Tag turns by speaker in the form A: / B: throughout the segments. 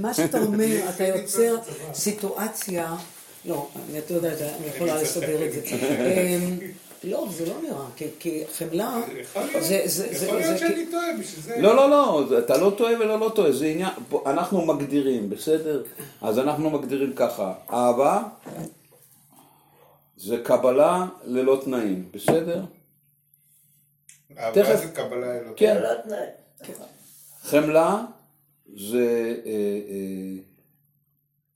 A: במה שאתה אומר, אתה יוצר סיטואציה, לא, אתה יודע, אני יכולה לסדר את זה. אמ, לא, זה לא נראה, כי חמלה,
B: זה... יכול להיות שאני טועה בשביל זה.
C: לא, לא, לא, אתה לא טועה ולא לא טועה, זה עניין, אנחנו מגדירים, בסדר? אז אנחנו מגדירים ככה, אהבה זה קבלה ללא תנאים, בסדר?
B: אהבה זה קבלה ללא
C: כן. תנאים. חמלה זה אה, אה,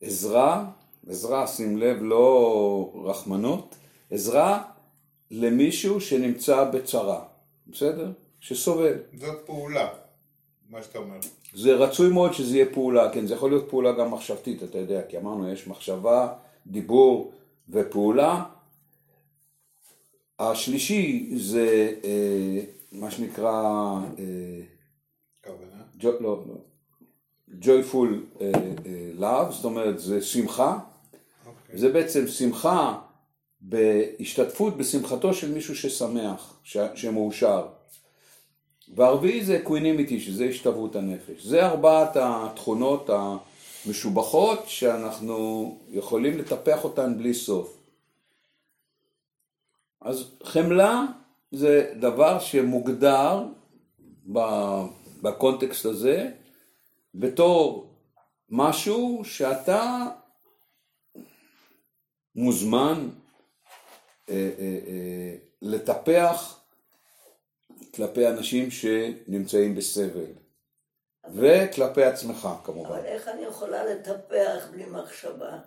C: עזרה, עזרה, שים לב, לא רחמנות, עזרה למישהו שנמצא בצרה, בסדר? שסובל.
B: זאת פעולה, מה שאתה אומר.
C: זה רצוי מאוד שזה יהיה פעולה, כן, זה יכול להיות פעולה גם מחשבתית, אתה יודע, כי אמרנו, יש מחשבה, דיבור ופעולה. השלישי זה אה, מה שנקרא... אה,
B: כוונה?
C: ג'ו, לא, לא. Joyful uh, uh, love, זאת אומרת זה שמחה, okay. אוקיי. זה בעצם שמחה בהשתתפות בשמחתו של מישהו ששמח, ש, שמאושר. והרביעי זה קווינימיטי, שזה השתוות הנפש. זה ארבעת התכונות המשובחות שאנחנו יכולים לטפח אותן בלי סוף. אז חמלה זה דבר שמוגדר בקונטקסט הזה בתור משהו שאתה מוזמן אה, אה, אה, לטפח כלפי אנשים שנמצאים בסבל. וכלפי עצמך כמובן.
D: אבל איך אני יכולה לטפח בלי מחשבה?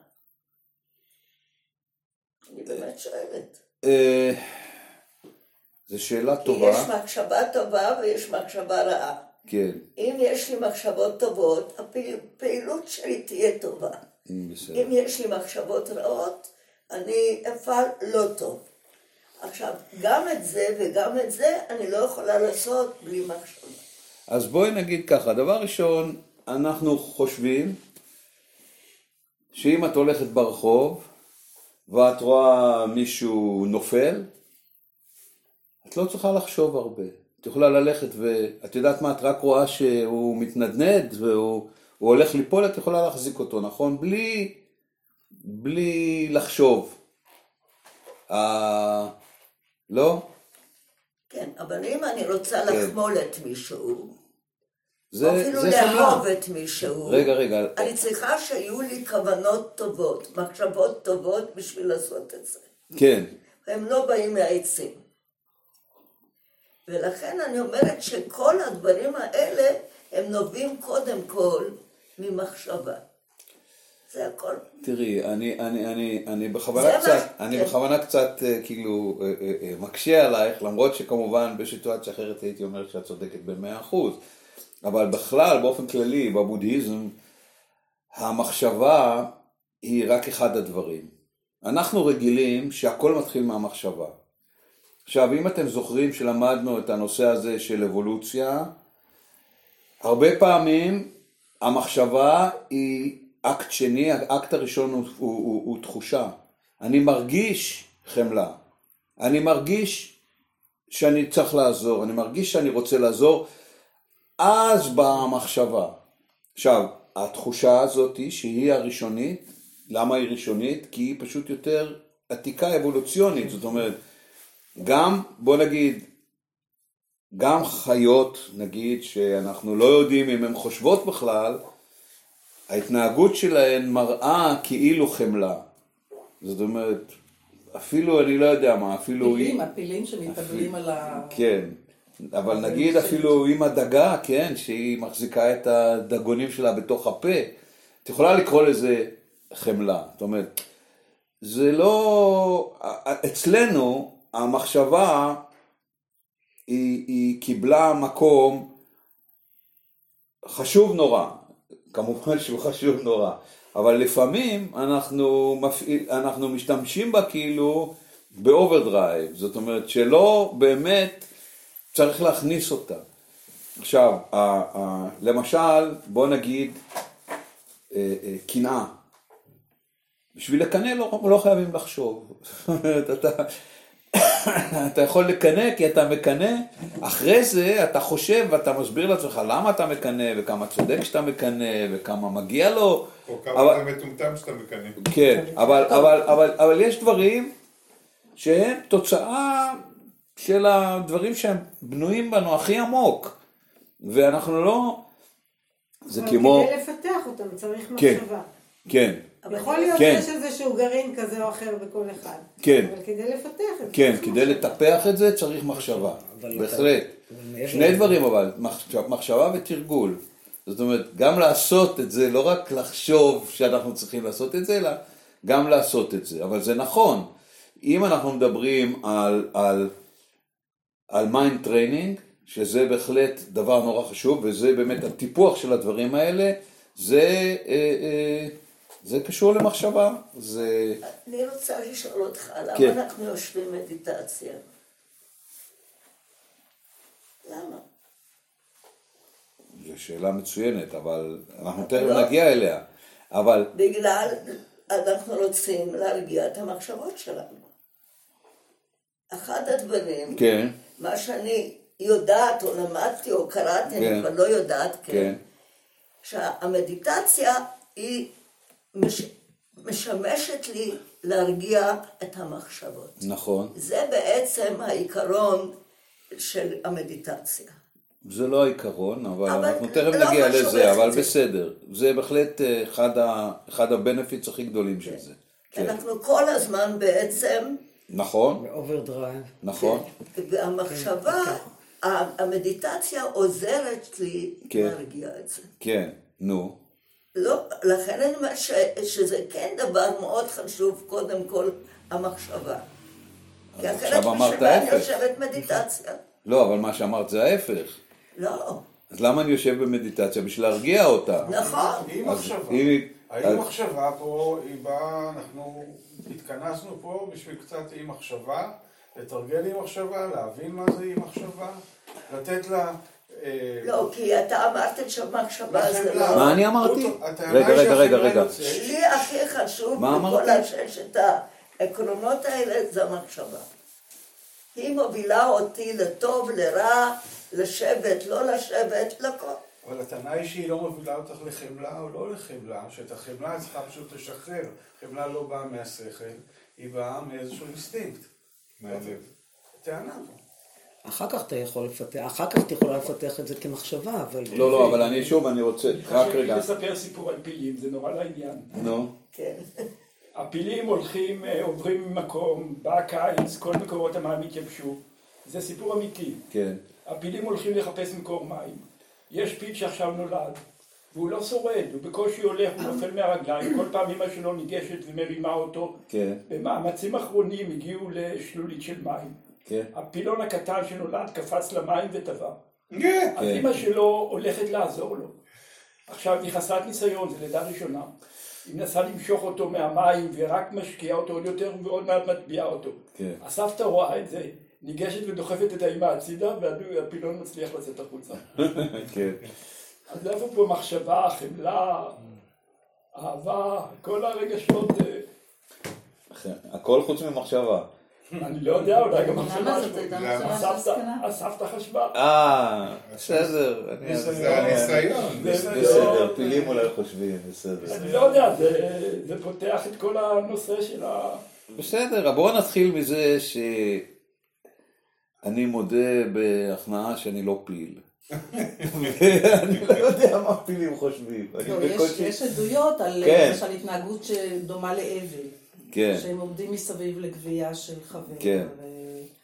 D: אני באמת שואלת.
C: זו שאלה טובה.
D: כי יש מחשבה טובה ויש מחשבה רעה.
C: כן.
D: אם יש לי מחשבות טובות, הפעילות שלי תהיה טובה. בסדר. אם יש לי מחשבות רעות, אני אפעל לא טוב. עכשיו, גם את זה וגם את זה אני לא יכולה לעשות בלי מחשבה.
C: אז בואי נגיד ככה, דבר ראשון, אנחנו חושבים שאם את הולכת ברחוב ואת רואה מישהו נופל, את לא צריכה לחשוב הרבה. את יכולה ללכת ואת יודעת מה, את רק רואה שהוא מתנדנד והוא הולך ליפול, את יכולה להחזיק אותו, נכון? בלי, בלי לחשוב. אה, לא?
D: כן, אבל אם אני רוצה כן. לחמול את מישהו, זה, או אפילו לאהוב את מישהו,
C: רגע, רגע.
D: אני צריכה שיהיו לי כוונות טובות, מחשבות טובות בשביל לעשות את זה.
C: כן.
D: הם לא באים מהעצים. ולכן אני אומרת שכל הדברים האלה הם נובעים קודם כל ממחשבה. זה הכל.
C: תראי, אני, אני, אני, אני בכוונה קצת, מה... אני כן. בכוונה קצת אה, כאילו אה, אה, מקשה עלייך, למרות שכמובן בסיטואציה אחרת הייתי אומר שאת צודקת במאה אחוז, אבל בכלל, באופן כללי, בבודהיזם, המחשבה היא רק אחד הדברים. אנחנו רגילים שהכל מתחיל מהמחשבה. עכשיו, אם אתם זוכרים שלמדנו את הנושא הזה של אבולוציה, הרבה פעמים המחשבה היא אקט שני, האקט הראשון הוא, הוא, הוא, הוא תחושה. אני מרגיש חמלה, אני מרגיש שאני צריך לעזור, אני מרגיש שאני רוצה לעזור, אז באה המחשבה. עכשיו, התחושה הזאת שהיא הראשונית, למה היא ראשונית? כי היא פשוט יותר עתיקה אבולוציונית, זאת אומרת, גם, בוא נגיד, גם חיות, נגיד, שאנחנו לא יודעים אם הן חושבות בכלל, ההתנהגות שלהן מראה כאילו חמלה. זאת אומרת, אפילו, אני לא יודע מה, אפילו...
A: פילים, הפילים שמתאבלים על ה...
C: כן, אבל נגיד אפילו עם הדגה, כן, שהיא מחזיקה את הדגונים שלה בתוך הפה, את יכולה לקרוא לזה חמלה. זאת אומרת, זה לא... אצלנו, המחשבה היא, היא קיבלה מקום חשוב נורא, כמובן שהוא חשוב נורא, אבל לפעמים אנחנו, מפעיל, אנחנו משתמשים בה כאילו ב overdrive, זאת אומרת שלא באמת צריך להכניס אותה. עכשיו, למשל, בוא נגיד אה, אה, קנאה. בשביל לקנא לא, לא חייבים לחשוב. אתה... אתה יכול לקנא כי אתה מקנא, אחרי זה אתה חושב ואתה מסביר לעצמך למה אתה מקנא וכמה צודק שאתה מקנא וכמה מגיע לו.
B: או כמה אבל... אתה מטומטם שאתה מקנא.
C: כן, אבל, אבל, אבל, אבל יש דברים שהם תוצאה של הדברים שהם בנויים בנו הכי עמוק, ואנחנו לא...
E: זה כמו... כדי לפתח אותם צריך כן, מחשבה.
C: כן.
E: יכול להיות כן. שיש איזשהו גרעין כזה או אחר בכל אחד.
C: כן.
E: אבל כדי לפתח את זה.
C: כן, כדי לטפח את זה צריך מחשבה. בהחלט. שני דברים אבל, מחשבה ותרגול. זאת אומרת, גם לעשות את זה, לא רק לחשוב שאנחנו צריכים לעשות את זה, אלא גם לעשות את זה. אבל זה נכון. אם אנחנו מדברים על, על, על mind training, שזה בהחלט דבר נורא חשוב, וזה באמת הטיפוח של הדברים האלה, זה, אה, אה, זה קשור למחשבה. זה...
D: אני רוצה לשאול אותך, למה כן. אנחנו יושבים מדיטציה? למה?
C: זו שאלה מצוינת, אבל אנחנו תכף לא... נגיע אליה. אבל...
D: בגלל, אנחנו רוצים להרגיע את המחשבות שלנו. אחד הדברים,
C: כן.
D: מה שאני יודעת או למדתי או קראתי, כן. אני כבר לא יודעת, כן, כן. שהמדיטציה היא מש, משמשת לי להרגיע את המחשבות.
C: נכון.
D: זה בעצם העיקרון של המדיטציה.
C: זה לא העיקרון, אבל, אבל אנחנו תכף לא נגיע לזה, אבל זה. בסדר. זה בהחלט אה, אחד, ה, אחד ה benefits הכי גדולים כן. של זה.
D: כן. אנחנו כל הזמן בעצם...
C: נכון.
A: ב overdrive.
C: נכון.
D: והמחשבה, כן, המדיטציה עוזרת לי כן. להרגיע את זה.
C: כן, נו.
D: לא, לכן אני אומרת שזה כן דבר מאוד חשוב, קודם כל, המחשבה. כי אחרת בשבילה אני יושבת מדיטציה.
C: לא, אבל מה שאמרת זה ההפך.
D: לא.
C: אז למה אני יושב במדיטציה? בשביל להרגיע אותה.
D: נכון.
B: היא מחשבה. היא... האם מחשבה פה, היא באה, אנחנו התכנסנו פה בשביל קצת אי מחשבה, לתרגל אי מחשבה, להבין מה זה אי מחשבה, לתת לה...
D: אה, לא, כי אתה אמרת שמחשבה זה לא...
C: מה אני אמרתי? רגע, רגע, רגע, רגע.
D: לי הכי חשוב מכל הששת העקרונות האלה זה המחשבה. היא מובילה אותי לטוב, לרע, לשבת, לא לשבת, לכל.
B: אבל הטענה היא שהיא לא מובילה אותך לחמלה או לא לחמלה, שאת החמלה את צריכה פשוט לשחרר. חמלה לא באה מהשכל, היא באה מאיזשהו אינסטינקט. מהלב. טענה פה.
A: אחר כך אתה יכול לפתח, אחר כך את יכולה לפתח את זה כמחשבה, אבל...
C: לא, לא, אבל אני שוב, אני רוצה, רק רגע.
F: אני לספר סיפור על פילים, זה נורא לעניין.
C: נו.
D: כן.
F: הפילים הולכים, אה, עוברים ממקום, בא קיץ, כל מקורות המים התייבשו. זה סיפור אמיתי.
C: כן.
F: הפילים הולכים לחפש מקור מים. יש פיל שעכשיו נולד, והוא לא שורד, הוא בקושי הולך, הוא נופל מהרגליים, כל פעם אמא שלו ניגשת ומרימה אותו.
C: כן.
F: במאמצים אחרונים הגיעו לשלולית של מים.
C: כן.
F: הפילון הקטן שנולד קפץ למים וטבע.
B: כן.
F: אז אמא שלו הולכת לעזור לו. עכשיו, היא חסרת ניסיון, זו לידה ראשונה. היא מנסה למשוך אותו מהמים ורק משקיעה אותו עוד יותר ועוד מעט מטביעה אותו.
C: כן.
F: הסבתא רואה את זה, ניגשת ודוחפת את האמא הצידה והפילון מצליח לצאת החוצה.
C: כן.
F: אז איפה פה מחשבה, חמלה, אהבה, כל הרגשות...
C: אה, הכל חוץ ממחשבה.
F: אני לא יודע, אולי גם מחשבה הסבתא חשבה.
C: אה, בסדר.
B: זה הניסיון.
C: בסדר, פילים אולי חושבים, בסדר.
F: אני לא יודע, זה פותח את כל הנושא של ה...
C: בסדר, בואו נתחיל מזה שאני מודה בהכנעה שאני לא פיל. אני לא יודע מה פילים חושבים.
E: לא, יש עדויות על
C: כן.
E: למשל התנהגות שדומה לאבל.
C: כן.
E: שהם עומדים מסביב לגבייה של חבר.
C: כן.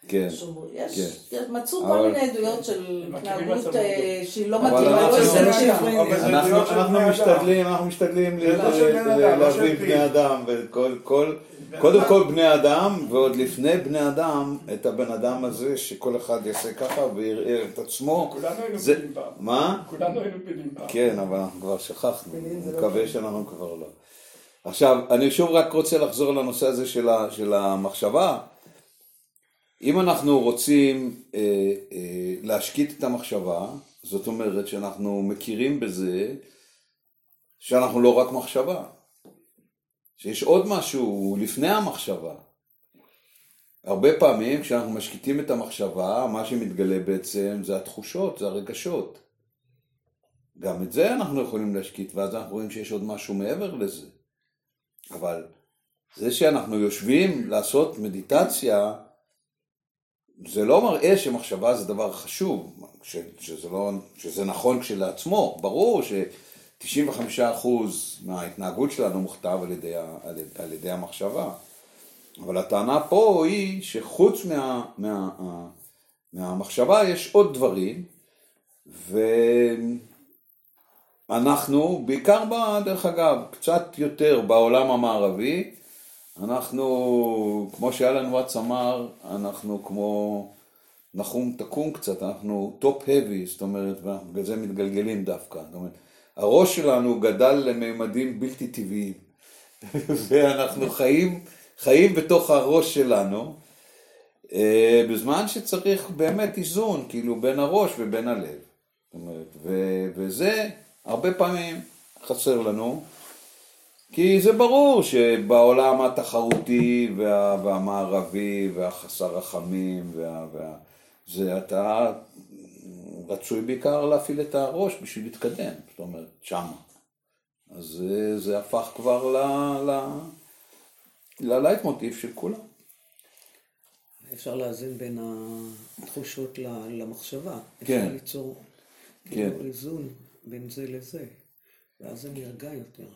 C: כן.
E: יש, כן. מצאו כל מיני עדויות של התנהגות אה, שהיא לא מתאימה, לא
C: אנחנו משתדלים, אנחנו משתדלים להביא בני אדם, קודם כל בני אדם, ועוד לפני בני אדם, את הבן אדם הזה, שכל אחד יעשה ככה ויראה את עצמו.
F: כולנו היינו פילים פעם.
C: מה?
F: כולנו היינו פילים פעם.
C: כן, אבל אנחנו כבר שכחנו, אני מקווה שאנחנו כבר לא. עכשיו, אני שוב רק רוצה לחזור לנושא הזה של, ה, של המחשבה. אם אנחנו רוצים אה, אה, להשקיט את המחשבה, זאת אומרת שאנחנו מכירים בזה שאנחנו לא רק מחשבה, שיש עוד משהו לפני המחשבה. הרבה פעמים כשאנחנו משקיטים את המחשבה, מה שמתגלה בעצם זה התחושות, זה הרגשות. גם את זה אנחנו יכולים להשקיט, ואז אנחנו רואים שיש עוד משהו מעבר לזה. אבל זה שאנחנו יושבים לעשות מדיטציה, זה לא מראה שמחשבה זה דבר חשוב, שזה, לא, שזה נכון כשלעצמו, ברור ש-95% מההתנהגות שלנו מוכתב על ידי, על, על ידי המחשבה, אבל הטענה פה היא שחוץ מה, מה, מה, מהמחשבה יש עוד דברים, ואנחנו, בעיקר, דרך אגב, קצת יותר בעולם המערבי, אנחנו, כמו שאלן וואטס אמר, אנחנו כמו נחום תקום קצת, אנחנו top heavy, זאת אומרת, ובגלל זה מתגלגלים דווקא. זאת אומרת, הראש שלנו גדל לממדים בלתי טבעיים, ואנחנו חיים, חיים בתוך הראש שלנו, אה, בזמן שצריך באמת איזון, כאילו, בין הראש ובין הלב. אומרת, וזה הרבה פעמים חסר לנו. כי זה ברור שבעולם התחרותי וה, והמערבי והחסר רחמים, וה, וה, זה אתה רצוי בעיקר להפעיל את הראש בשביל להתקדם, זאת אומרת, שמה. אז זה, זה הפך כבר ל... ל... ללייט מוטיב של כולם.
A: אפשר להאזין בין התחושות למחשבה.
C: כן.
A: אפשר ליצור כן. איזון בין זה לזה, ואז זה נרגע יותר.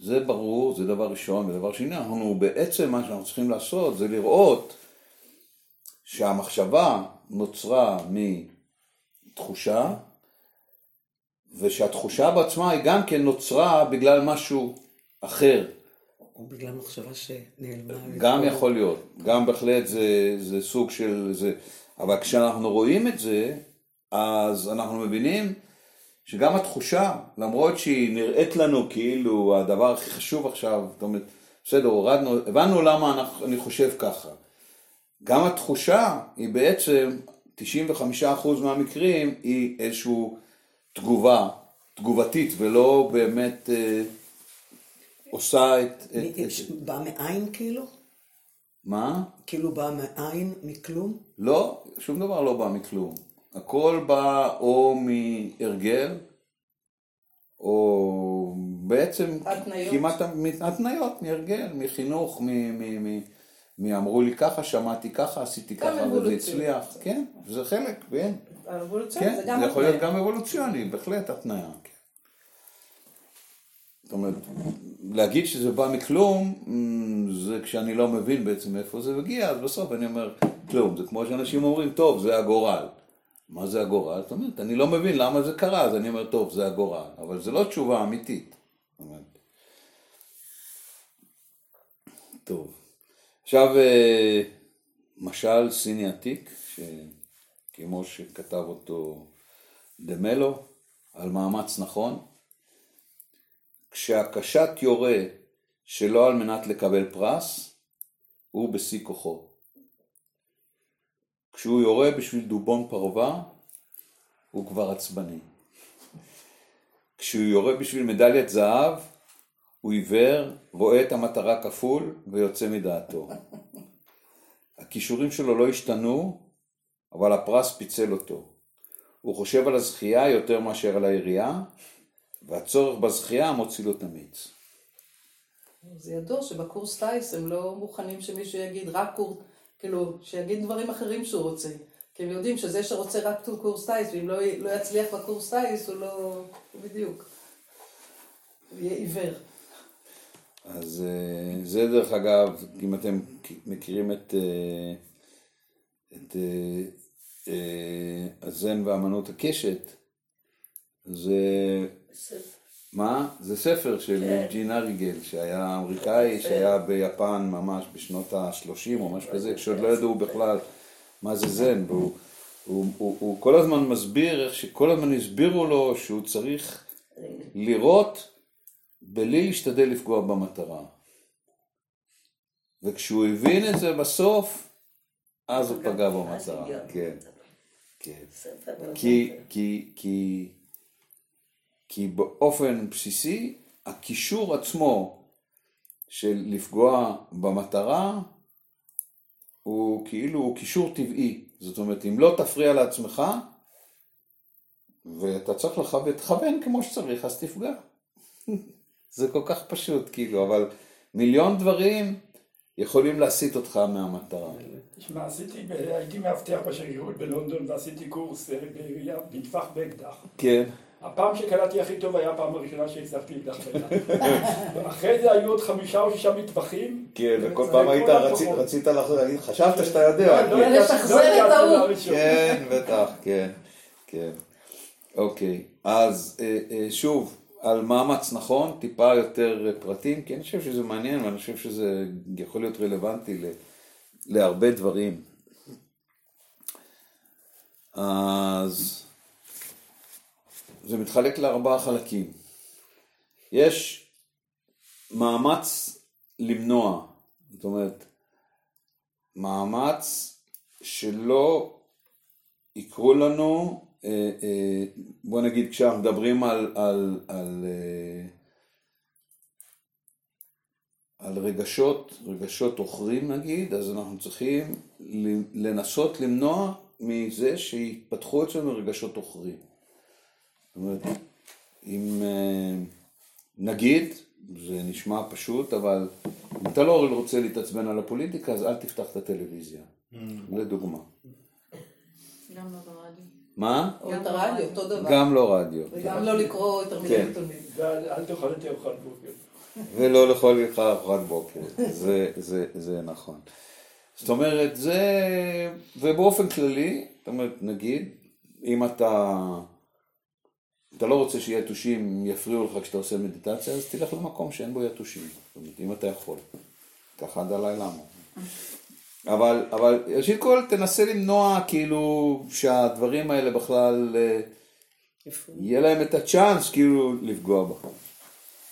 C: זה ברור, זה דבר ראשון, ודבר שני, אנחנו בעצם מה שאנחנו צריכים לעשות זה לראות שהמחשבה נוצרה מתחושה, ושהתחושה בעצמה היא גם כן נוצרה בגלל משהו אחר.
A: או בגלל מחשבה שנעלמה.
C: גם יכול להיות, גם בהחלט זה, זה סוג של זה, אבל כשאנחנו רואים את זה, אז אנחנו מבינים שגם התחושה, למרות שהיא נראית לנו כאילו הדבר הכי חשוב עכשיו, זאת אומרת, בסדר, הורדנו, הבנו למה אנחנו, אני חושב ככה. גם התחושה היא בעצם, 95% מהמקרים היא איזושהי תגובה, תגובתית, ולא באמת אה, עושה את...
A: את בא מאין כאילו?
C: מה?
A: כאילו בא מאין, מכלום?
C: לא, שום דבר לא בא מכלום. הכל בא או מהרגל, או בעצם
E: התניות.
C: כמעט התניות, מהרגל, מחינוך, מאמרו לי ככה, שמעתי ככה, עשיתי ככה, וזה הצליח, כן, זה חלק, כן, כן,
E: זה
C: זה יכול להיות גם אבולוציוני, בהחלט התניה, כן. זאת אומרת, להגיד שזה בא מכלום, זה כשאני לא מבין בעצם איפה זה מגיע, אז בסוף אני אומר, כלום, זה כמו שאנשים אומרים, טוב, זה הגורל. מה זה הגורל? זאת אומרת, אני לא מבין למה זה קרה, אז אני אומר, טוב, זה הגורל. אבל זו לא תשובה אמיתית. טוב. עכשיו, אה, משל סיני עתיק, כמו שכתב אותו דמלו, על מאמץ נכון. כשהקשת יורה שלא על מנת לקבל פרס, הוא בשיא כוחו. כשהוא יורה בשביל דובון פרווה, הוא כבר עצבני. כשהוא יורה בשביל מדליית זהב, הוא עיוור, רואה את המטרה כפול ויוצא מדעתו. הכישורים שלו לא השתנו, אבל הפרס פיצל אותו. הוא חושב על הזכייה יותר מאשר על העירייה, והצורך בזכייה מוציא לו את המיץ.
E: זה ידוע שבקורס טיס הם לא מוכנים שמישהו יגיד רק קורס... כאילו, שיגיד דברים אחרים שהוא רוצה. כי הם יודעים שזה שרוצה רק קורס טייס, ואם לא, לא יצליח בקורס טייס, הוא לא... הוא בדיוק. הוא יהיה עיוור.
C: אז אה, זה דרך אגב, אם אתם מכירים את, אה, את אה, הזן ואמנות הקשת, זה... מה? זה ספר של כן. ג'ין אריגל, שהיה אמריקאי, שהיה ביפן ממש בשנות ה-30 או משהו כזה, כשעוד לא ידעו בכלל מה זה זן, והוא הוא, הוא, הוא כל הזמן מסביר איך שכל הזמן הסבירו לו שהוא צריך לראות בלי להשתדל לפגוע במטרה. וכשהוא הבין את זה בסוף, אז הוא פגע במטרה, כן. כן. כי, כי, כי כי באופן בסיסי הקישור עצמו של לפגוע במטרה הוא כאילו, הוא קישור טבעי. זאת אומרת, אם לא תפריע לעצמך, ואתה צריך לכוון כמו שצריך, אז תפגע. זה כל כך פשוט, כאילו, אבל מיליון דברים יכולים להסיט אותך מהמטרה.
F: תשמע, עשיתי, הייתי מאבטח בשגרירות בלונדון ועשיתי קורס אה, במטווח באקדח.
C: כן.
F: הפעם שקלטתי הכי טוב היה הפעם הראשונה שהצלחתי אקדח באקדח. אחרי זה היו עוד חמישה או שישה מטווחים.
C: כן, וכל פעם היית, רצית להגיד, חשבת שאתה יודע.
E: לא, לא לשחזר את ההוא.
C: כן, בטח, כן, כן. אוקיי, אז אה, אה, שוב, על מאמץ נכון, טיפה יותר פרטים, כי אני חושב שזה מעניין ואני חושב שזה יכול להיות רלוונטי להרבה דברים. אז זה מתחלק לארבעה חלקים. יש מאמץ למנוע, זאת אומרת, מאמץ שלא יקרו לנו בוא נגיד כשאנחנו מדברים על, על, על, אה, על רגשות, רגשות עוכרים נגיד, אז אנחנו צריכים לנסות למנוע מזה שיתפתחו אצלנו רגשות עוכרים. זאת אומרת, אם נגיד, זה נשמע פשוט, אבל אם אתה לא רוצה להתעצבן על הפוליטיקה, אז אל תפתח את הטלוויזיה, mm. לדוגמה.
E: גם לא ברדיו.
C: מה?
E: או את הרדיו, אותו דבר.
C: גם לא רדיו.
E: וגם לא לקרוא יותר מדי
F: כן. עיתונים. ואל תאכל את ארוחת בוקר.
C: ולא לאכול איתך ארוחת בוקר, זה נכון. זאת אומרת, זה, ובאופן כללי, זאת אומרת, נגיד, אם אתה, אתה לא רוצה שיתושים יפריעו לך כשאתה עושה מדיטציה, אז תלך למקום שאין בו יתושים. זאת אומרת, אם אתה יכול. ככה עד הלילה. אבל, אבל ראשית כל תנסה למנוע כאילו שהדברים האלה בכלל אה, יהיה להם את הצ'אנס כאילו לפגוע בך.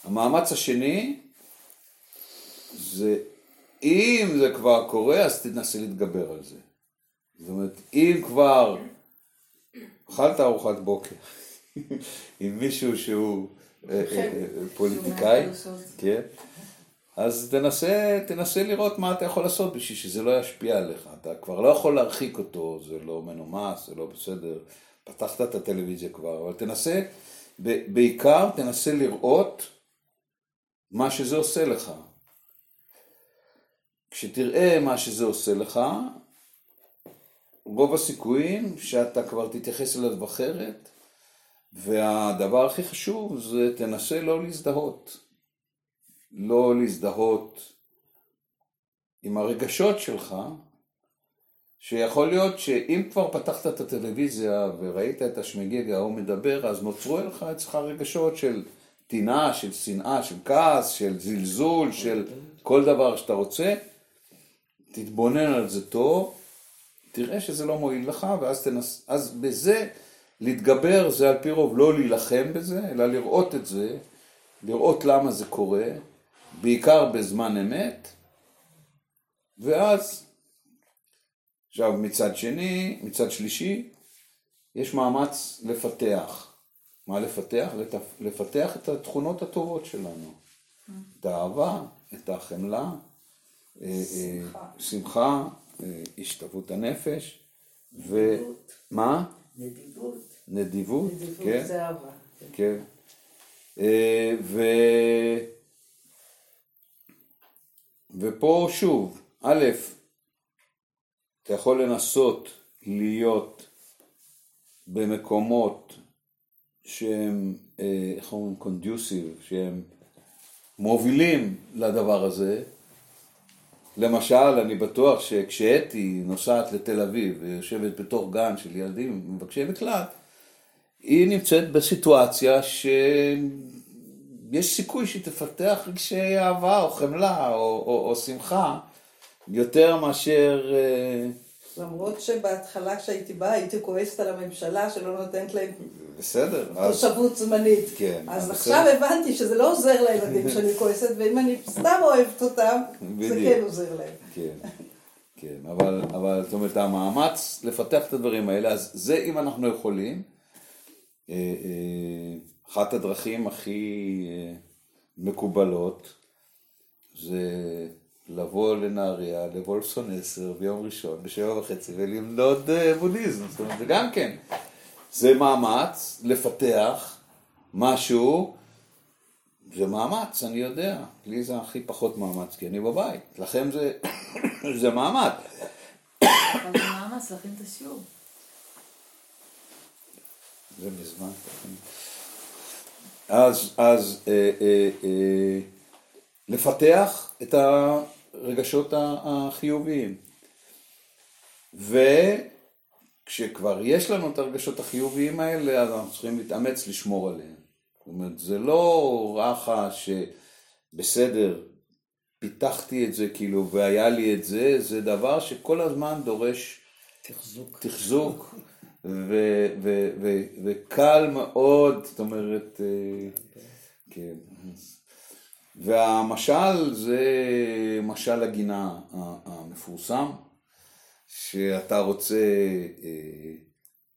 C: המאמץ השני זה אם זה כבר קורה אז תנסה להתגבר על זה. זאת אומרת אם כבר אכלת ארוחת בוקר עם מישהו שהוא אה, אה, פוליטיקאי, כן? אז תנסה, תנסה לראות מה אתה יכול לעשות בשביל שזה לא ישפיע עליך. אתה כבר לא יכול להרחיק אותו, זה לא מנומס, זה לא בסדר. פתחת את הטלוויזיה כבר, אבל תנסה, בעיקר תנסה לראות מה שזה עושה לך. כשתראה מה שזה עושה לך, רוב הסיכויים שאתה כבר תתייחס אליו אחרת, והדבר הכי חשוב זה תנסה לא להזדהות. לא להזדהות עם הרגשות שלך, שיכול להיות שאם כבר פתחת את הטלוויזיה וראית את השמיגיג ההוא מדבר, אז נוצרו לך אצלך רגשות של טינה, של שנאה, של כעס, של זלזול, של כל דבר שאתה רוצה. תתבונן על זה טוב, תראה שזה לא מועיל לך, ואז תנס... אז בזה להתגבר זה על פי רוב לא להילחם בזה, אלא לראות את זה, לראות למה זה קורה, בעיקר בזמן אמת, ואז, עכשיו מצד שני, מצד שלישי, יש מאמץ לפתח. מה לפתח? לפתח את התכונות הטובות שלנו. את האהבה, את החמלה, אה, אה, שמחה, אה, השתוות הנפש,
D: ומה?
C: נדיבות. נדיבות, כן.
E: זה אהבה.
C: כן. ו... ופה שוב, א', אתה יכול לנסות להיות במקומות שהם, אה, איך אומרים, קונדיוסיב, שהם מובילים לדבר הזה. למשל, אני בטוח שכשאתי נוסעת לתל אביב ויושבת בתוך גן של ילדים מבקשי מקלט, היא נמצאת בסיטואציה ש... יש סיכוי שהיא תפתח רגשי אהבה או חמלה או, או, או שמחה יותר מאשר... אה,
E: למרות שבהתחלה כשהייתי באה הייתי כועסת על הממשלה שלא נותנת להם
C: בסדר,
E: תושבות אז... זמנית.
C: כן,
E: אז עכשיו בסדר. הבנתי שזה לא עוזר לילדים שאני כועסת, ואם אני סתם אוהבת אותם, בדיוק. זה כן עוזר להם.
C: כן, כן, אבל, אבל זאת אומרת המאמץ לפתח את הדברים האלה, אז זה אם אנחנו יכולים. אחת הדרכים הכי אה, מקובלות זה לבוא לנהריה, לוולפסון 10 ביום ראשון בשבע וחצי וללמוד אה, בודהיזם, זאת אומרת, זה גם כן, זה מאמץ לפתח משהו, זה מאמץ, אני יודע, לי זה הכי פחות מאמץ, כי אני בבית, לכם זה, זה מאמץ.
G: אבל זה מאמץ להכין את השיעור.
C: זה מזמן. אז, אז אה, אה, אה, לפתח את הרגשות החיוביים. וכשכבר יש לנו את הרגשות החיוביים האלה, אז אנחנו צריכים להתאמץ לשמור עליהם. זאת אומרת, זה לא רחה שבסדר, פיתחתי את זה כאילו והיה לי את זה, זה דבר שכל הזמן דורש
A: תחזוק.
C: תחזוק ו- ו- ו- וקל מאוד, זאת אומרת, אה, כן. והמשל זה משל הגינה המפורסם, שאתה רוצה אה,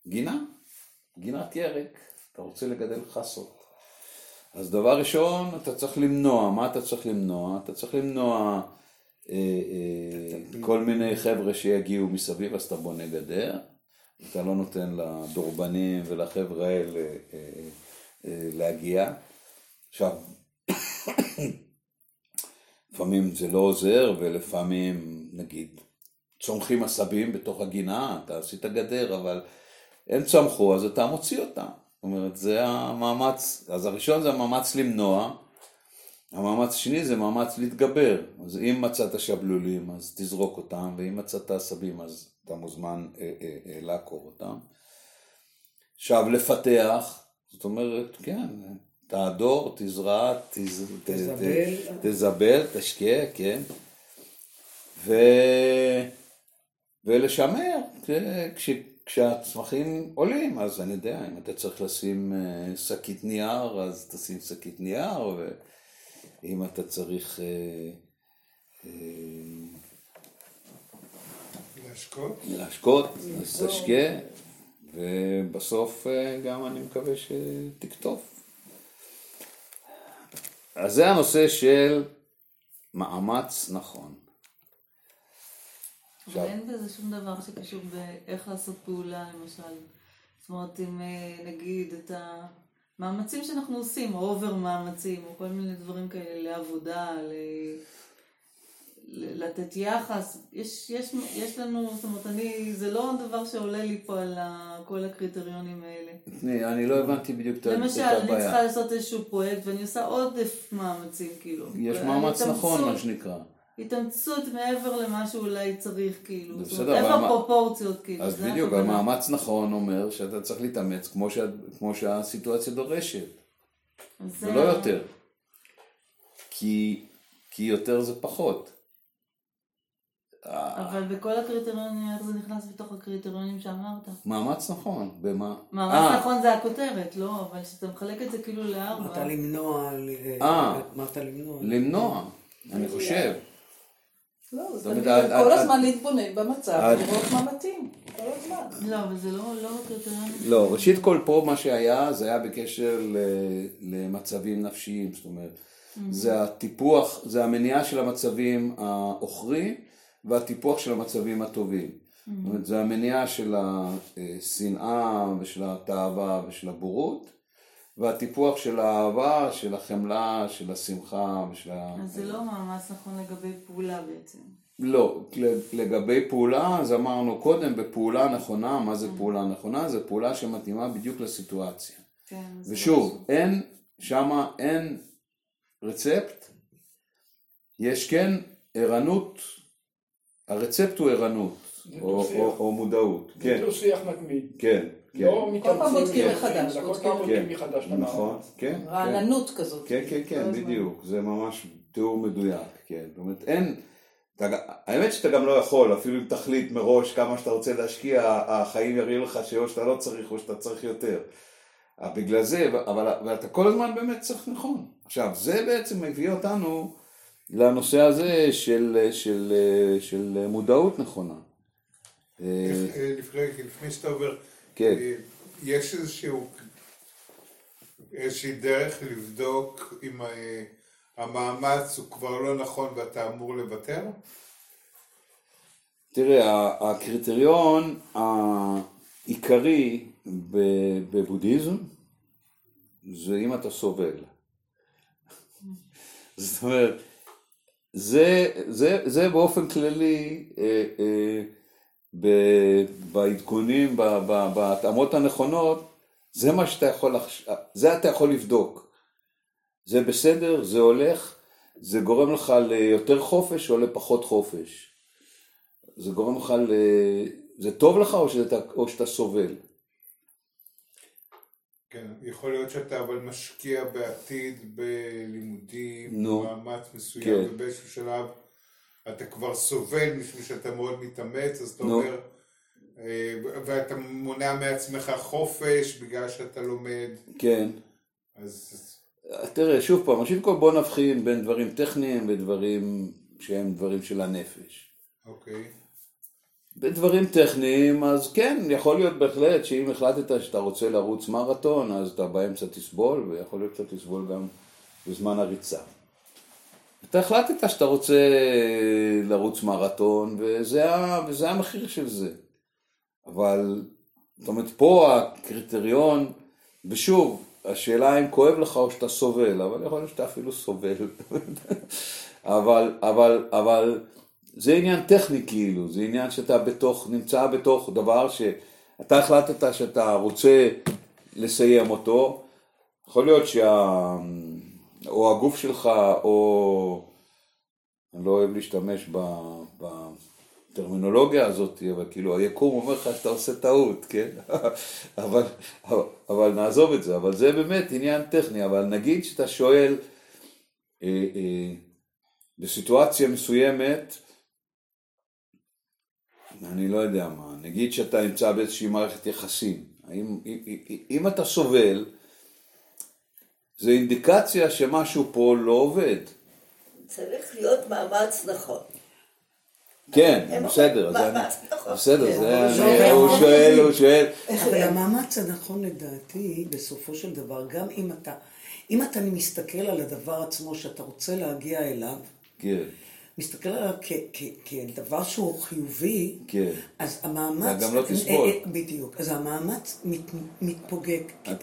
C: גינה, גינת ירק, אתה רוצה לגדל חסות. אז דבר ראשון, אתה צריך למנוע, מה אתה צריך למנוע? אתה צריך למנוע אה, אה, כל מיני חבר'ה שיגיעו מסביב, אז אתה בונה גדר, אתה לא נותן לדורבנים ולחבר'ה האלה אה, אה, להגיע. עכשיו, לפעמים זה לא עוזר, ולפעמים, נגיד, צומחים עשבים בתוך הגינה, אתה עשית גדר, אבל הם צמחו, אז אתה מוציא אותם. זאת אומרת, זה המאמץ, אז הראשון זה המאמץ למנוע, המאמץ השני זה מאמץ להתגבר. אז אם מצאת שבלולים, אז תזרוק אותם, ואם מצאת עשבים, אז אתה מוזמן אה, אה, אה, לעקור אותם. עכשיו, לפתח, זאת אומרת, כן, תעדור, תזרע, תז...
A: תזבל.
C: ת... תזבל, תשקיע, כן. ו... ולשמר, כש... כשהצמחים עולים, אז אני יודע, אם אתה צריך לשים שקית נייר, אז תשים שקית נייר, ואם אתה צריך... אה, אה,
B: להשקות?
C: להשקות, אז תשקה, ובסוף גם אני מקווה שתקטוף. אז זה הנושא של מאמץ נכון.
G: אבל אין בזה שום דבר שקשור באיך לעשות פעולה, למשל. זאת אומרת, אם נגיד את המאמצים שאנחנו עושים, או over מאמצים, או כל מיני דברים כאלה לעבודה, ל... לתת יחס, יש, יש, יש לנו, זאת אומרת, אני, זה לא דבר שעולה לי פה על כל הקריטריונים האלה.
C: אני לא הבנתי בדיוק את הבעיה.
G: למשל, אני צריכה לעשות איזשהו פרויקט ואני עושה עודף מאמצים, כאילו.
C: יש מאמץ נכון, מה שנקרא.
G: התאמצות מעבר למה שאולי צריך, כאילו.
C: בסדר,
G: זאת אומרת, איפה הפרופורציות, כאילו.
C: אז בדיוק, המאמץ נכון אומר שאתה צריך להתאמץ כמו, שה, כמו שהסיטואציה דורשת. ולא יותר. כי, כי יותר זה פחות.
G: אבל בכל הקריטריונים, איך זה נכנס בתוך הקריטריונים שאמרת?
C: מאמץ נכון, במה?
G: מאמץ נכון זה הכותרת, לא? אבל כשאתה מחלק את זה כאילו לארבע.
A: אמרת למנוע,
C: אה,
A: אמרת למנוע.
C: למנוע, אני חושב.
E: לא, זה כל הזמן להתבונן במצב, לראות מה מתאים, כל הזמן.
G: לא, אבל זה לא קריטריונים.
C: לא, ראשית כל פה מה שהיה, זה היה בקשר למצבים נפשיים, זאת אומרת, זה הטיפוח, זה המניעה של המצבים העוכרים. והטיפוח של המצבים הטובים. Mm-hmm. זאת אומרת, זה המניעה של השנאה ושל התאווה ושל הבורות, והטיפוח של האהבה, של החמלה, של השמחה ושל ה...
G: אז זה לא מאמץ נכון לגבי פעולה בעצם.
C: לא, לגבי פעולה, אז אמרנו קודם, בפעולה נכונה, מה זה פעולה נכונה? זה פעולה שמתאימה בדיוק לסיטואציה.
G: כן.
C: ושוב, אין, שמה אין רצפט, יש כן ערנות הרצפט הוא ערנות, או, או, או מודעות.
F: זה כן. דו-שיח מתמיד.
C: כן, כן.
F: לא
E: כל פעם בודקים מחדש.
F: כל פעם בודקים מחדש.
C: נכון, כן.
E: רעננות כזאת.
C: כן, כן, כן, בדיוק. זה ממש תיאור מדויק, כן. זאת אומרת, אין... האמת שאתה גם לא יכול, אפילו אם תחליט מראש כמה שאתה רוצה להשקיע, החיים יראו לך שאו שאתה לא צריך או שאתה צריך יותר. בגלל זה, אבל ואתה כל הזמן באמת צריך נכון. עכשיו, זה בעצם מביא אותנו לנושא הזה של, של, של מודעות נכונה.
B: לפני, לפני שאתה עובר,
C: כן.
B: יש איזשהו, איזושהי דרך לבדוק אם
H: המאמץ הוא כבר לא נכון ואתה אמור לוותר?
C: תראה, הקריטריון העיקרי בבודהיזם זה אם אתה סובל. זאת אומרת, זה, זה, זה באופן כללי אה, אה, בעדכונים, בהתאמות הנכונות, זה מה שאתה יכול, זה אתה יכול לבדוק. זה בסדר, זה הולך, זה גורם לך ליותר חופש או לפחות חופש. זה גורם לך ל... זה טוב לך או שאתה, או שאתה סובל?
H: כן, יכול להיות שאתה אבל משקיע בעתיד בלימודים,
C: נו,
H: במאמץ מסוים,
C: כן.
H: ובאיזשהו שלב אתה כבר סובל משום שאתה מאוד מתאמץ, אז אתה
C: נו.
H: אומר, אה, ואתה מונע מעצמך חופש בגלל שאתה לומד,
C: כן.
H: אז
C: תראה, שוב פעם, ראשית כל בוא נבחין בין דברים טכניים ודברים שהם דברים של הנפש.
H: אוקיי.
C: בדברים טכניים, אז כן, יכול להיות בהחלט שאם החלטת שאתה רוצה לרוץ מרתון, אז אתה באמצע תסבול, ויכול להיות שאתה תסבול גם בזמן הריצה. אתה החלטת שאתה רוצה לרוץ מרתון, וזה, וזה המחיר של זה. אבל, זאת אומרת, פה הקריטריון, ושוב, השאלה אם כואב לך או שאתה סובל, אבל יכול להיות שאתה אפילו סובל. אבל, אבל, אבל, זה עניין טכני כאילו, זה עניין שאתה בתוך, נמצא בתוך דבר שאתה החלטת שאתה רוצה לסיים אותו, יכול להיות שה... או הגוף שלך, או... אני לא אוהב להשתמש. בטרמינולוגיה הזאת, אבל כאילו היקום אומר לך שאתה עושה טעות, כן? אבל, אבל, אבל נעזוב את זה, אבל זה באמת עניין טכני, אבל נגיד שאתה שואל אה, אה, בסיטואציה מסוימת, אני לא יודע מה, נגיד שאתה נמצא באיזושהי מערכת יחסים, האם, אם, אם, אם אתה סובל, זה אינדיקציה שמשהו פה לא עובד.
D: צריך להיות מאמץ נכון.
C: כן,
D: הם
C: בסדר, אז
D: אומרים,
C: אני-
D: נכון.
C: בסדר,
A: כן,
C: זה אני-
A: זה-
C: הוא שואל, הוא שואל,
A: אבל המאמץ הנכון לדעתי, בסופו של דבר, גם אם אתה, אם אתה מסתכל על הדבר עצמו שאתה רוצה להגיע אליו,
C: כן,
A: מסתכל עליו כ- כ- כדבר שהוא חיובי,
C: כן.
A: אז המאמץ...
C: אתה גם לא תסבול.
A: אה, אה, בדיוק. אז המאמץ מת, מתפוגג
C: אה,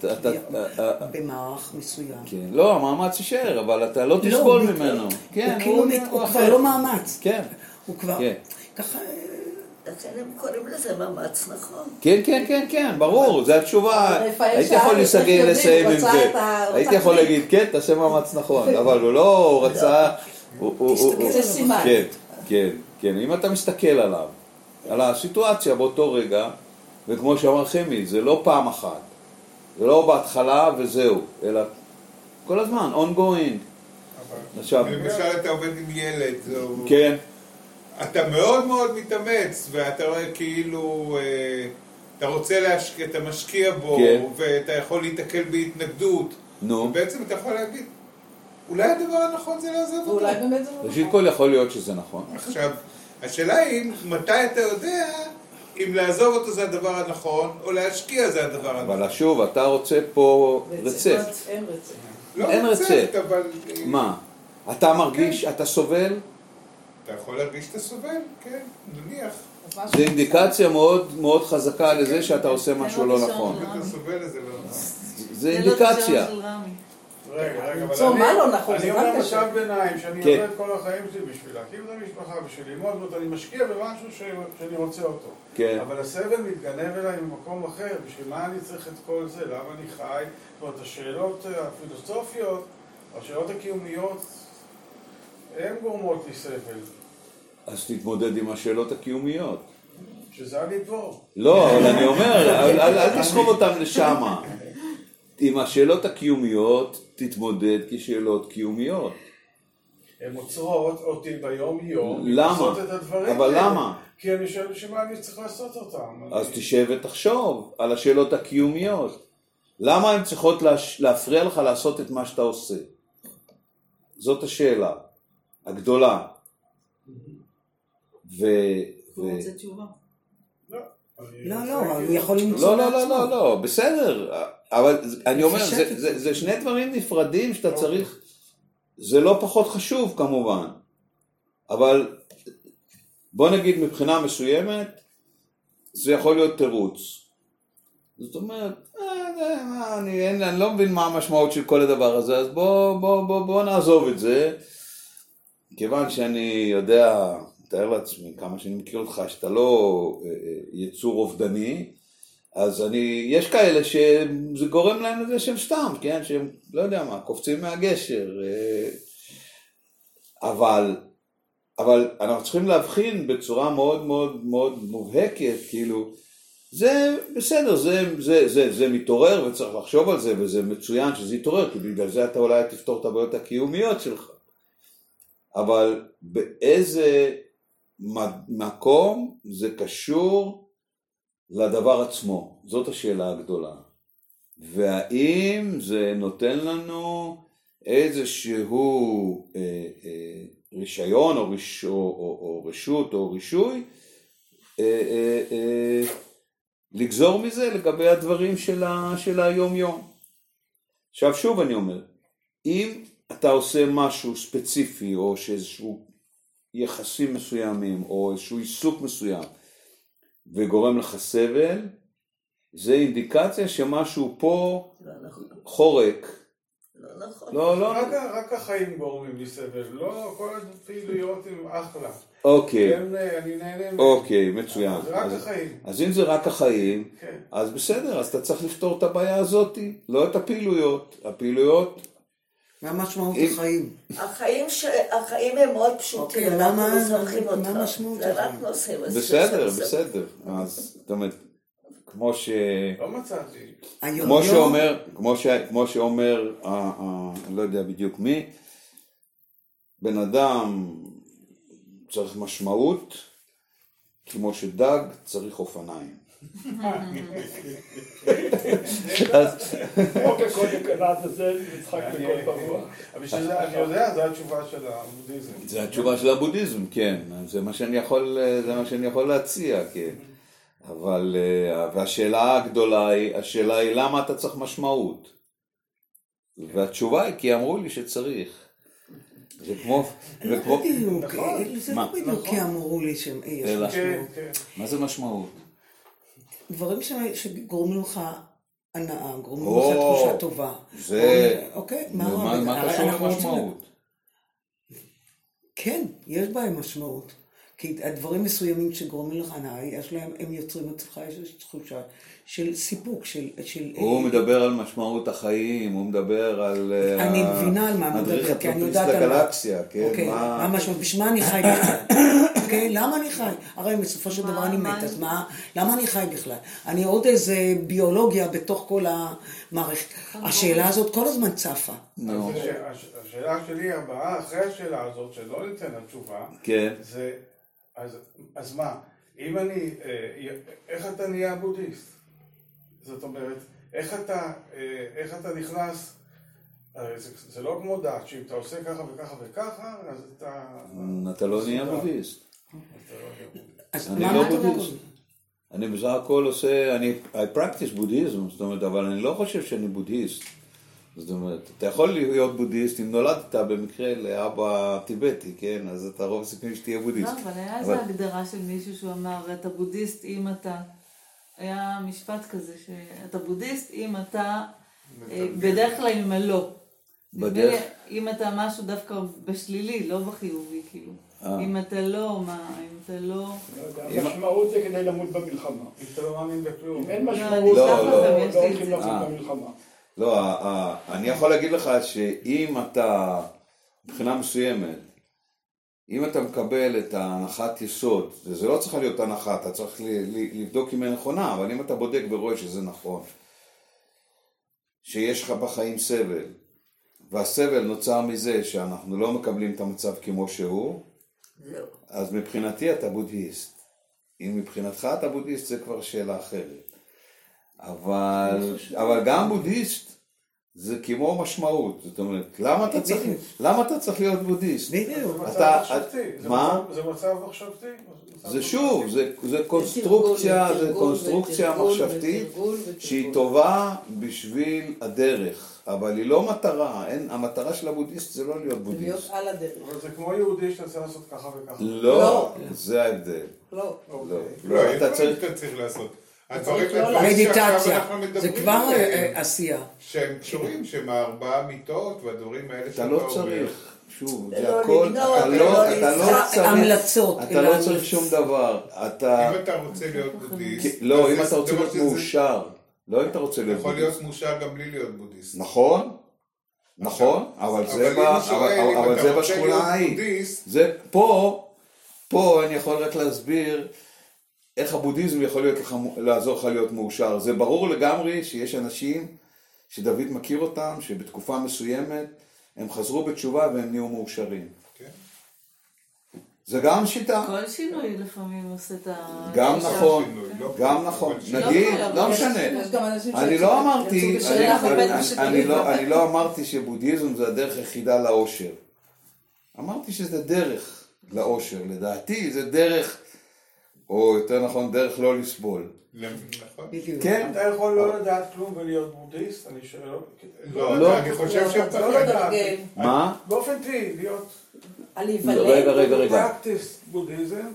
A: במערך מסוים.
C: כן, לא, המאמץ יישאר, אבל אתה לא תסבול
A: הוא-
C: ממנו. כן,
A: הוא כאילו, מת- הוא כבר לא מאמץ.
C: כן,
A: הוא כבר...
C: כן.
A: ככה...
D: לכן הם קוראים לזה מאמץ נכון.
C: כן, כן, כן, כן, ברור, זו התשובה. הייתי יכול לסיים
E: הוא
C: עם זה.
E: הוא
C: הייתי יכול. להגיד, כן, תעשה מאמץ נכון, אבל הוא לא רצה... הוא- הוא- הוא-
A: תסתכל.
E: זה סימן.
C: כן, כן, כן, אם אתה מסתכל עליו, על הסיטואציה באותו רגע, וכמו שאמר חמי, זה לא פעם אחת, זה לא בהתחלה וזהו, אלא כל הזמן, ongoing. עכשיו,
H: למשל אתה עובד עם ילד, זהו-
C: כן,
H: אתה מאוד מאוד מתאמץ, ואתה רואה כאילו, אה, אתה רוצה להשקיע, אתה משקיע בו,
C: כן.
H: ואתה יכול להיתקל בהתנגדות.
C: נו.
H: ובעצם אתה יכול להגיד, אולי הדבר הנכון זה לעזוב אותו.
E: ואולי באמת זה לא
C: ראשית
E: נכון.
C: כל יכול להיות שזה נכון.
H: עכשיו, השאלה היא, מתי אתה יודע אם לעזוב אותו זה הדבר הנכון, או להשקיע זה הדבר הנכון.
C: אבל שוב, אתה רוצה פה רצפט.
E: אין רצף.
H: לא
C: אין
H: רצפט,
C: רצפט.
H: אבל...
C: מה? אתה מרגיש, אתה סובל?
H: אתה יכול להרגיש שאתה סובל, כן, נניח.
C: זה אינדיקציה מאוד מאוד חזקה לזה שאתה עושה משהו לא
G: לא
C: נכון.
H: זה לא
G: לא
C: אינדיקציה.
E: למצוא
B: אני-
E: מה לא נכון, זה
B: אני אומר. מצב ביניים, שאני
C: כן.
B: עובד כל החיים שלי בשביל להקים את המשפחה, בשביל ללמוד אותו, אני משקיע במשהו ש- שאני רוצה אותו.
C: כן.
B: אבל הסבל מתגנב אליי ממקום אחר, בשביל מה אני צריך את כל זה? למה אני חי? זאת אומרת, השאלות הפילוסופיות, השאלות הקיומיות, הן גורמות לי סבל,
C: אז תתמודד עם השאלות הקיומיות.
B: שזה היה לדבור.
C: לא, אבל אני אומר, אל תסחוב אותם לשמה. עם השאלות הקיומיות תתמודד כשאלות קיומיות.
B: הן עוצרות אותי ביום-יום,
C: למה?
B: לעשות את הדברים
C: אבל
B: האלה.
C: למה?
B: כי אני שואל בשביל מה אני צריך לעשות אותם.
C: אז
B: אני-
C: תשב ותחשוב על השאלות הקיומיות. למה הן צריכות להש- להפריע לך לעשות את מה שאתה עושה? זאת השאלה הגדולה. ו... ו...
G: הוא רוצה תשובה.
B: אני
A: לא,
B: רוצה
A: לא,
B: להגיד-
A: הוא יכול למצוא
C: לא, לא, לא,
A: לעצמו.
C: לא, לא, בסדר, אבל אני אומר, זה- זה זה שני דברים נפרדים שאתה
B: אוקיי.
C: צריך זה לא פחות חשוב כמובן, אבל בוא נגיד מבחינה מסוימת, זה יכול להיות תירוץ. זאת אומרת, אה, אה, אני, אני, אני לא מבין מה המשמעות של כל הדבר הזה, אז בוא, בוא, בוא, בוא נעזוב את זה. כיוון שאני יודע, מתאר לעצמי, כמה שאני מכיר אותך, שאתה לא אה, יצור אובדני, אז אני, יש כאלה שזה גורם להם לזה שהם סתם, כן, שהם, לא יודע מה, קופצים מהגשר, אבל, אבל אנחנו צריכים להבחין בצורה מאוד מאוד מאוד מובהקת, כאילו, זה בסדר, זה, זה, זה, זה מתעורר וצריך לחשוב על זה וזה מצוין שזה יתעורר כי בגלל זה אתה אולי תפתור את הבעיות הקיומיות שלך. אבל באיזה מקום זה קשור לדבר עצמו, זאת השאלה הגדולה והאם זה נותן לנו איזשהו אה, אה, רישיון או, ריש, או, או, או רשות או רישוי אה, אה, אה, לגזור מזה לגבי הדברים של, ה, של היום יום. עכשיו שוב אני אומר, אם אתה עושה משהו ספציפי או שאיזשהו יחסים מסוימים או איזשהו עיסוק מסוים וגורם לך סבל, זה אינדיקציה שמשהו פה
D: לא נכון.
C: חורק.
D: לא נכון.
C: לא, לא.
B: רק, רק החיים גורמים לי סבל, לא כל הפעילויות הם אחלה.
C: אוקיי.
B: הם, אני נהנה מהם.
C: אוקיי, מצוין.
B: רק
C: אז,
B: החיים.
C: אז אם זה רק החיים,
B: כן.
C: אז בסדר, אז אתה צריך לפתור את הבעיה הזאתי, לא את הפעילויות. הפעילויות,
A: מה משמעות החיים?
D: החיים, ש... החיים הם מאוד פשוטים,
A: אוקיי,
D: אנחנו
A: למה-
D: משמחים
A: מה
D: אותך.
A: המשמעות
D: זה
A: שלהם?
D: רק נושאים. אז
C: בסדר, בסדר. אז זאת אומרת, כמו ש...
B: לא מצאתי.
A: היום
C: כמו? שאומר, כמו, ש... כמו שאומר, לא יודע בדיוק מי, בן אדם צריך משמעות, כמו שדג צריך אופניים. אז
F: אוקיי, קודם קלט הזה, יצחק בכל
B: שזה, אני יודע, זו התשובה של הבודהיזם.
C: זה התשובה של הבודהיזם, כן, זה מה שאני יכול, להציע, כן. אבל, אה, והשאלה הגדולה היא, השאלה היא למה אתה צריך משמעות? והתשובה היא כי אמרו לי שצריך. זה כמו, זה
A: לא
C: כמו,
A: בדיוק,
B: נכון.
A: זה
C: מה?
A: לא בדיוק כי אמרו לי שיש
C: אלא-
B: כן,
A: משמעות.
B: כן.
C: מה זה משמעות?
A: דברים ש- שגורמים לך הנאה, גורמים
C: או,
A: לך תחושה טובה.
C: זה,
A: אוקיי,
C: מה, מה? מה קשור למשמעות?
A: כן, יש בהם משמעות. כי הדברים מסוימים שגורמים לך הנאה, יש להם, הם יוצרים אצלך איזושהי תחושה של סיפוק, של... של
C: הוא מדבר על משמעות החיים, הוא מדבר על... אה,
A: אני מבינה על מה מדבר, כי אני יודעת על מה.
C: לגלקסיה, כן?
A: אוקיי,
C: מה-
A: מה המשמעות? בשביל מה אני חי אוקיי, למה אני חי? הרי בסופו של דבר אני מת, אז מה, למה אני חי בכלל? אני עוד איזה ביולוגיה בתוך כל המערכת. השאלה הזאת כל הזמן צפה.
B: השאלה שלי הבאה, אחרי השאלה הזאת, שלא ניתן לה תשובה,
C: כן.
B: זה, אז, מה, אם אני, אה, איך אתה נהיה בודהיסט? זאת אומרת, איך אתה, אה, איך אתה נכנס, הרי זה, זה לא כמו דת, שאם אתה עושה ככה וככה וככה, אז אתה...
C: אתה לא נהיה. בודהיסט.
B: לא.
A: אז מה
C: לא
A: אתה?
C: בודהיסט. אני בסך הכל עושה, אני, I practice בודהיזם, זאת אומרת, אבל אני לא חושב שאני בודהיסט. זאת אומרת, אתה יכול להיות בודהיסט אם נולדת במקרה לאבא טיבטי, כן? אז אתה רוב הסיכויים שתהיה בודהיסט.
G: לא, אבל היה איזו הגדרה של מישהו שהוא אמר, אתה בודהיסט אם אתה... היה משפט כזה, שאתה בודהיסט אם אתה... אה, בדרך כלל אם לא. נדמה לי,
C: בדרך-
G: אם אתה משהו דווקא בשלילי, לא בחיובי, כאילו.
C: אה.
G: אם אתה לא, מה, אם אתה לא...
F: לא המשמעות זה כדי למות במלחמה.
B: אם אתה לא מאמין בכלום.
F: אם אין
G: לא,
F: משמעות, לא לא הולכים. למות
C: אה.
F: במלחמה.
C: לא, ה- ה- אני יכול להגיד לך שאם אתה, מבחינה מסוימת, אם אתה מקבל את ההנחת יסוד, וזה לא צריכה להיות הנחה, אתה צריך לבדוק אם היא נכונה, אבל אם אתה בודק ורואה שזה נכון, שיש לך בחיים סבל, והסבל נוצר מזה שאנחנו לא מקבלים את המצב כמו שהוא,
D: זהו.
C: אז מבחינתי אתה בודהיסט. אם מבחינתך אתה בודהיסט זה כבר שאלה אחרת. אבל, אבל גם בודהיסט זה כמו משמעות, זאת אומרת, למה אתה צריך,
A: בדיוק.
C: למה אתה צריך להיות בודהיסט?
A: בדיוק.
B: זה מצב
C: אתה- מה?
B: זה מצב מחשבתי.
C: זה. שוב, זה, זה קונסטרוקציה, זה קונסטרוקציה מחשבתית. שהיא טובה בשביל הדרך. אבל היא לא מטרה, אין, המטרה של הבודהיסט זה לא להיות
E: להיות
C: בודהיסט.
E: על הדרך.
B: אבל זה כמו יהודי שאתה צריך לעשות ככה וככה.
C: לא,
E: לא.
C: זה ההבדל.
E: לא.
C: לא,
H: לא,
C: אתה
H: דברים
C: צריך...
H: שאתה צריך לעשות.
E: לא
A: מדיטציה, זה כבר
H: עליהם,
A: אה, עשייה.
H: שהם קשורים, שהם הארבעה מיטות והדברים האלה
C: אתה לא. צריך, שוב, זה
D: לא
C: הכל, אתה לא, לא. צריך,
A: המלצות,
C: אתה לא. צריך שום דבר, אתה,
H: אם אתה רוצה להיות בודהיסט,
C: לא, אם אתה רוצה להיות מאושר, לא אם אתה רוצה להיות
H: יכול
C: בודהיסט.
H: להיות מאושר גם בלי להיות בודהיסט.
C: נכון, נכון, אבל זה בשכונה ההיא. פה, פה אני יכול רק להסביר איך הבודהיזם יכול להיות לך, לעזור לך להיות מאושר. זה ברור לגמרי שיש אנשים שדוד מכיר אותם, שבתקופה מסוימת הם חזרו בתשובה והם נהיו מאושרים. זה גם שיטה.
G: כל שינוי לפעמים עושה את ה...
C: גם. נכון,
H: לא
C: גם
H: כל
C: נכון. נגיד,
G: לא,
C: לא משנה. אני לא אמרתי, אני- לא- אני לא אמרתי שבודהיזם זה הדרך היחידה לאושר. אמרתי שזה דרך לאושר. לדעתי זה דרך, או יותר נכון דרך לא לסבול.
H: נכון?
C: כן,
B: אתה יכול לא לדעת כלום ולהיות בודהיסט? אני שואל...
H: לא,
C: לא.
H: אני חושב
E: לא,
H: שהם
E: אתה לא לתרגל.
C: מה?
B: באופן טבעי, להיות
E: על להיוולד.
C: רגע, רגע, רגע.
B: פרקטיס בודהיזם,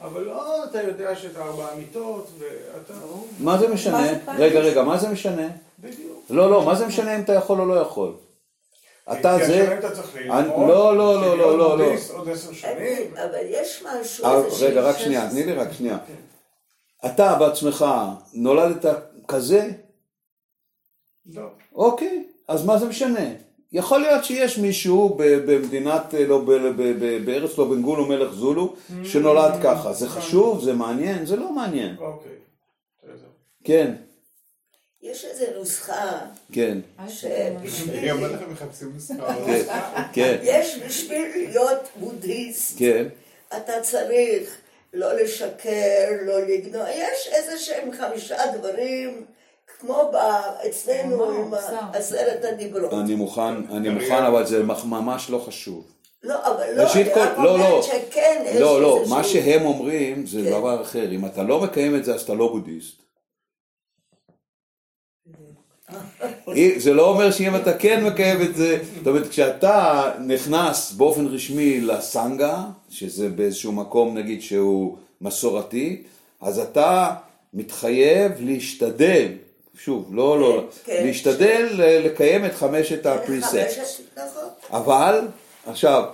B: אבל לא אתה יודע שאת ארבע אמיתות, ואתה...
C: מה זה משנה? רגע, רגע, מה זה משנה?
B: בדיוק.
C: לא, לא, מה זה משנה אם אתה יכול או לא יכול? אתה
B: כי
C: זה...
B: השאלה אם אתה צריך
C: אני-
B: ללמוד,
C: לא, לא, לא, לא, לא, לא.
B: בודהיסט עוד עשר שנים.
D: אבל יש משהו,
C: אה, רגע, רק. שנייה, תני לי רק שנייה. אתה בעצמך נולדת כזה?
B: לא.
C: אוקיי, אז מה זה משנה? יכול להיות שיש מישהו במדינת, אה, לא, ב- ב- ב- בארץ לא בנגולו מלך זולו, שנולד ככה. זה חשוב? זה מעניין? זה לא מעניין.
B: אוקיי.
C: כן,
D: יש איזו נוסחה
C: כן,
D: שבשביל...
H: מחפשים מסחר.
C: כן,
D: יש בשביל להיות בודהיסט,
C: כן.
D: אתה צריך לא לשקר, לא לגנוב, יש איזה שהם חמישה דברים, כמו אצלנו
G: וואו,
D: עם. עשרת הדיברות.
C: אני מוכן, אני מוכן, אבל זה ממש לא חשוב.
D: לא, אבל לא, אני
C: כל,
D: רק
C: לא, לא,
D: אומרת שכן יש
C: לא, לא, מה שהם אומרים זה
D: כן.
C: דבר אחר. אם אתה לא מקיים את זה, אז אתה לא בודהיסט. אי- זה לא אומר שאם אתה כן מקיים את זה, זאת אומרת, כשאתה נכנס באופן רשמי לסנגה, שזה באיזשהו מקום נגיד שהוא מסורתי, אז אתה מתחייב להשתדל, שוב, לא, לא,
D: כן.
C: להשתדל ל- לקיים את חמשת הפריסט.
D: חמשת, נכון.
C: אבל, עכשיו,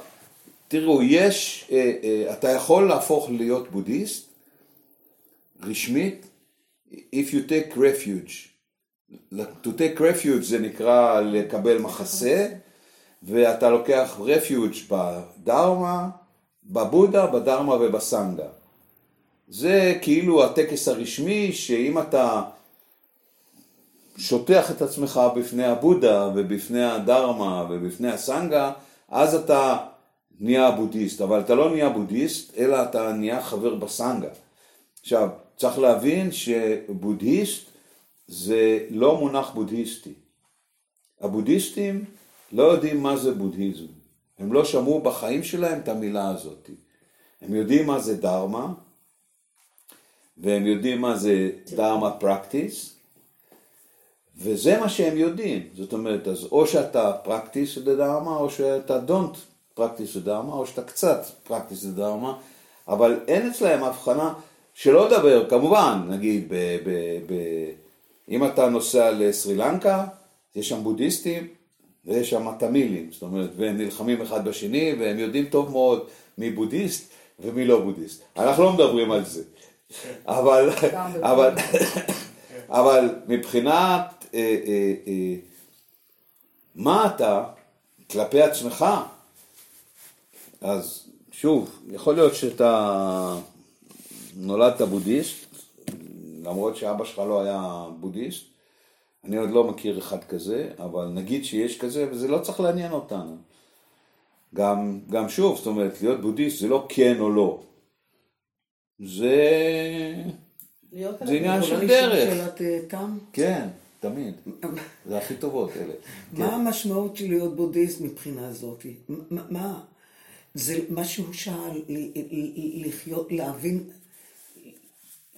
C: תראו, יש, אה, אה, אתה יכול להפוך להיות בודהיסט רשמית, if you take refuge. to take refuge זה נקרא לקבל מחסה, ואתה לוקח refuge בדרמה, בבודה, בדרמה ובסנגה. זה כאילו הטקס הרשמי, שאם אתה שוטח את עצמך בפני הבודה ובפני הדרמה ובפני הסנגה, אז אתה נהיה בודהיסט, אבל אתה לא נהיה בודהיסט, אלא אתה נהיה חבר בסנגה. עכשיו, צריך להבין שבודהיסט זה לא מונח בודהיסטי. הבודהיסטים לא יודעים מה זה בודהיזם. הם לא שמעו בחיים שלהם את המילה הזאת. הם יודעים מה זה דרמה, והם יודעים מה זה דרמה פרקטיס, וזה מה שהם יודעים. זאת אומרת, אז או שאתה פרקטיס לדרמה, או שאתה don't פרקטיס לדרמה, או שאתה קצת פרקטיס לדרמה, אבל אין אצלהם הבחנה, שלא לדבר, כמובן, נגיד, ב, ב, ב, אם אתה נוסע לסרי לנקה, יש שם בודהיסטים, ויש שם תמילים, זאת אומרת, והם נלחמים אחד בשני, והם יודעים טוב מאוד מי בודהיסט ומי לא בודהיסט. אנחנו לא מדברים על זה. אבל, אבל, אבל מבחינת אה, אה, אה, מה אתה כלפי עצמך, אז שוב, יכול להיות שאתה נולדת בודהיסט, למרות שאבא שלך לא היה בודהיסט, אני עוד לא מכיר אחד כזה, אבל נגיד שיש כזה, וזה לא צריך לעניין אותנו. גם, גם שוב, זאת אומרת, להיות בודהיסט זה לא כן או לא. זה... זה עניין של דרך.
A: אה?
C: כן, תמיד. זה הכי טובות אלה.
A: מה המשמעות של להיות בודהיסט מבחינה זאת? מה-? זה מה שהוא שאל, לחיות, להבין,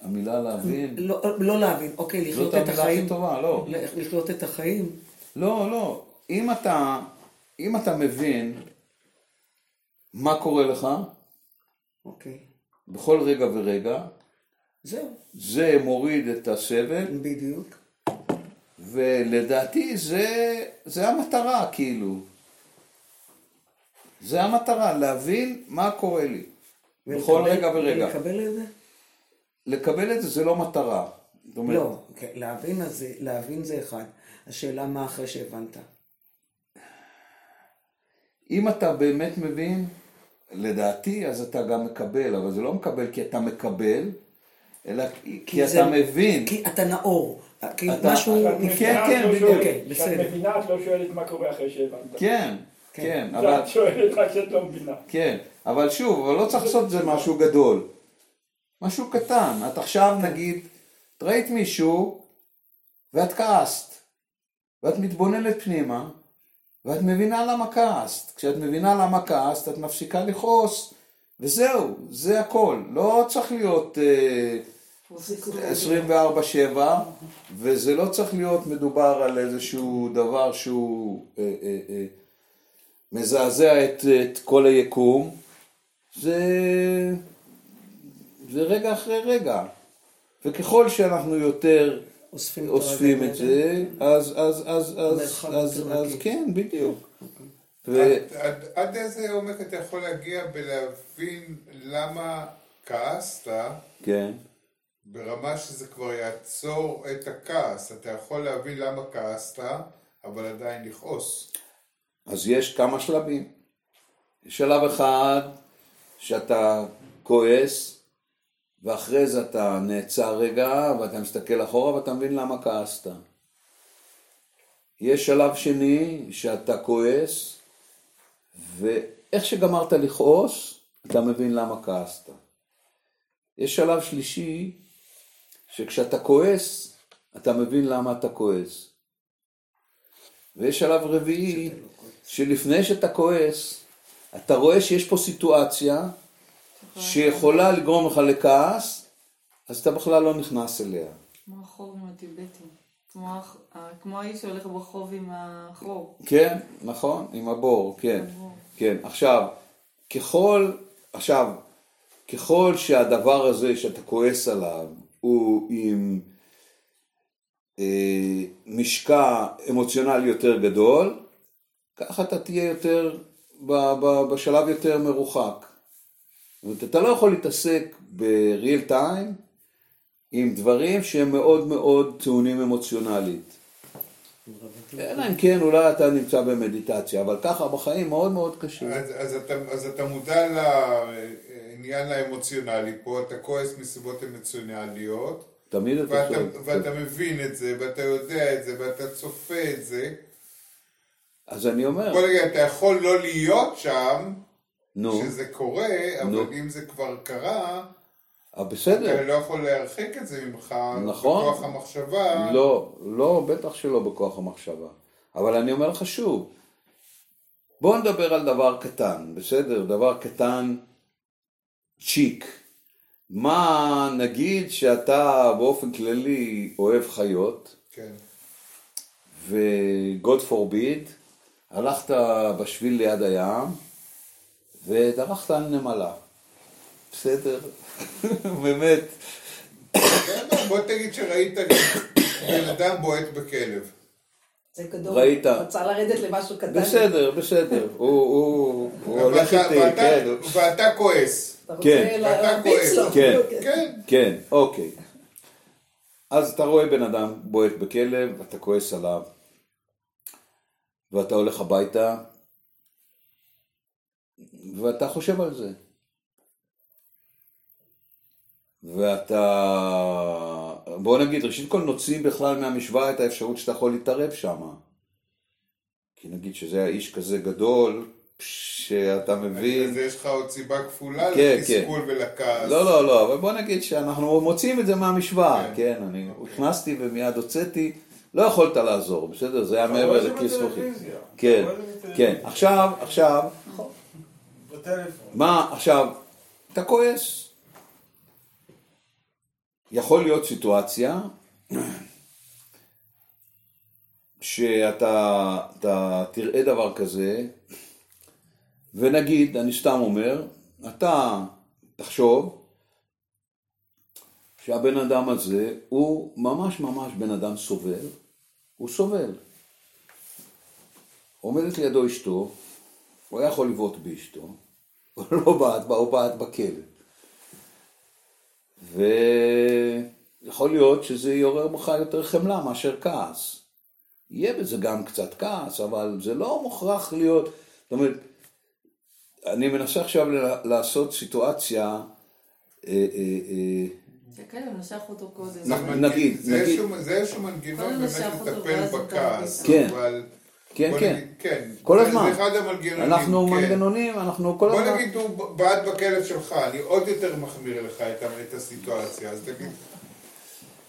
C: המילה להבין,
A: לא לא להבין, אוקיי, לחיות
C: זאת
A: את
C: המילה
A: החיים.
C: הכי טובה, לא.
A: לחיות את החיים.
C: לא, לא. אם אתה, אם אתה מבין מה קורה לך,
A: אוקיי.
C: בכל רגע ורגע,
A: זהו,
C: זה מוריד את הסבל,
A: בדיוק.
C: ולדעתי זה, זה המטרה, כאילו. זה המטרה, להבין מה קורה לי. בכל
A: ולקבל-
C: רגע ורגע.
A: ולקבל את זה?
C: לקבל את זה זה לא מטרה. אומרת,
A: לא, כן, להבין את זה, להבין זה אחד. השאלה מה אחרי שהבנת.
C: אם אתה באמת מבין, לדעתי, אז אתה גם מקבל, אבל זה לא מקבל כי אתה מקבל, אלא כי, כי
A: זה-
C: אתה מבין.
A: כי אתה נאור.
C: אתה-
A: משהו...
C: כן, כן,
F: לא
C: בדיוק.
A: אוקיי,
F: כשאת. מבינה, את לא שואלת מה קורה אחרי שהבנת.
C: כן, כן, אבל,
F: את שואלת רק כשאת לא מבינה.
C: כן, אבל שוב, אבל לא צריך לעשות את זה משהו גדול. משהו קטן. את עכשיו נגיד, את ראית מישהו ואת כעסת, ואת מתבוננת פנימה, ואת מבינה למה כעסת. כשאת מבינה למה כעסת, את מפסיקה לכעוס, וזהו, זה הכל. לא צריך להיות אה, 24-7, וזה לא צריך להיות מדובר על איזשהו דבר שהוא אה, אה, אה, מזעזע את, את כל היקום. זה, זה רגע אחרי רגע. וככל שאנחנו יותר
A: אוספים את
C: אוספים את זה, אז, אז, אז, אז, אז, אז. כן, בדיוק. ו-
H: עד- עד- עד איזה עומק אתה יכול להגיע בלהבין למה כעסת,
C: כן.
H: ברמה שזה כבר יעצור את הכעס. אתה יכול להבין למה כעסת, אבל עדיין לכעוס.
C: אז יש כמה שלבים. שלב אחד שאתה כועס, ואחרי זה אתה נעצר רגע, ואתה מסתכל אחורה ואתה מבין למה כעסת. יש שלב שני שאתה כועס, ואיך שגמרת לכעוס, אתה מבין למה כעסת. יש שלב שלישי, שכשאתה כועס, אתה מבין למה אתה כועס. ויש שלב רביעי, שלפני שאתה כועס, אתה רואה שיש פה סיטואציה שיכולה לגרום לך לכעס, אז אתה בכלל לא נכנס אליה.
G: כמו החור עם הטיבטים. כמו האיש שהולך ברחוב עם החור.
C: כן, נכון, עם הבור, כן.
G: הבור.
C: כן, עכשיו, ככל, עכשיו, ככל שהדבר הזה שאתה כועס עליו הוא עם אה, משקע אמוציונלי יותר גדול, ככה אתה תהיה יותר, ב, ב, בשלב יותר מרוחק. זאת אומרת, אתה לא יכול להתעסק ב-real time עם דברים שהם מאוד מאוד טעונים אמוציונלית. אלא אם כן אולי אתה נמצא במדיטציה, אבל ככה בחיים מאוד מאוד קשה.
H: אז, אז, אתה, אז אתה מודע לעניין האמוציונלי פה, אתה כועס מסיבות אמוציונליות,
C: תמיד אתה
H: ואתה,
C: שואל.
H: ואתה מבין את זה, ואתה יודע את זה, ואתה צופה את זה.
C: אז אני אומר,
H: בוא נגיד, אתה יכול לא להיות שם,
C: נו,
H: כשזה קורה, אבל
C: נו.
H: אם זה כבר קרה,
C: אה, בסדר.
H: אתה לא יכול להרחיק את זה ממך,
C: נכון.
H: בכוח המחשבה.
C: לא, לא, בטח שלא בכוח המחשבה. אבל אני אומר לך שוב, בוא נדבר על דבר קטן, בסדר? דבר קטן, צ'יק. מה נגיד שאתה באופן כללי אוהב חיות,
H: כן.
C: ו-God forbid, הלכת בשביל ליד הים, ודרכת על נמלה. בסדר? באמת.
H: בוא תגיד שראית בן אדם בועט בכלב.
E: זה גדול.
C: ראית.
E: רצה לרדת למשהו קטן.
C: בסדר, בסדר. הוא, הוא, הוא הולך איתי,
H: ואתה-
C: כן.
H: ואתה כועס.
C: כן.
H: ואתה כועס.
E: לו.
C: כן.
H: כן.
C: כן, אוקיי. אז אתה רואה בן אדם בועט בכלב, אתה כועס עליו, ואתה הולך הביתה, ואתה חושב על זה. ואתה, בוא נגיד, ראשית כל נוציא בכלל מהמשוואה את האפשרות שאתה יכול להתערב שם. כי נגיד שזה האיש כזה גדול, שאתה מבין...
H: אז יש לך עוד סיבה כפולה
C: כן,
H: לתסכול ולכעס.
C: לא, לא, לא, אבל בוא נגיד שאנחנו מוציאים את זה מהמשוואה,
H: כן.
C: כן, אני הכנסתי ומיד הוצאתי, לא יכולת לעזור, בסדר? זה היה מעבר לכיס.
B: בטלוויזיה.
C: כן, כן. עכשיו, עכשיו,
B: בטלפון.
C: מה, עכשיו, אתה כועס. יכול להיות סיטואציה שאתה אתה תראה דבר כזה, ונגיד, אני סתם אומר, אתה תחשוב שהבן אדם הזה הוא ממש ממש בן אדם סובל, הוא סובל. עומדת לידו אשתו, הוא היה יכול לבעוט באשתו, הוא לא בעט בה, הוא בעט בכלב. ויכול להיות שזה יעורר בך יותר חמלה מאשר כעס. יהיה בזה גם קצת כעס, אבל זה לא מוכרח להיות, זאת אומרת, אני מנסה עכשיו לעשות סיטואציה, אה, אה, אה,
G: כן, ננסח אותו קודם.
C: נגיד,
H: נגיד. זה איזשהו מנגנון באמת לטפל בכעס,
C: כן.
H: אבל...
C: כן, כן,
H: כן,
C: כל הזמן.
H: זה אחד המנגנונים.
C: אנחנו
H: כן.
C: מנגנונים, אנחנו כל הזמן.
H: בוא נגיד הוא בעט בכלב שלך, אני עוד יותר מחמיר לך את, את הסיטואציה, אז תגיד,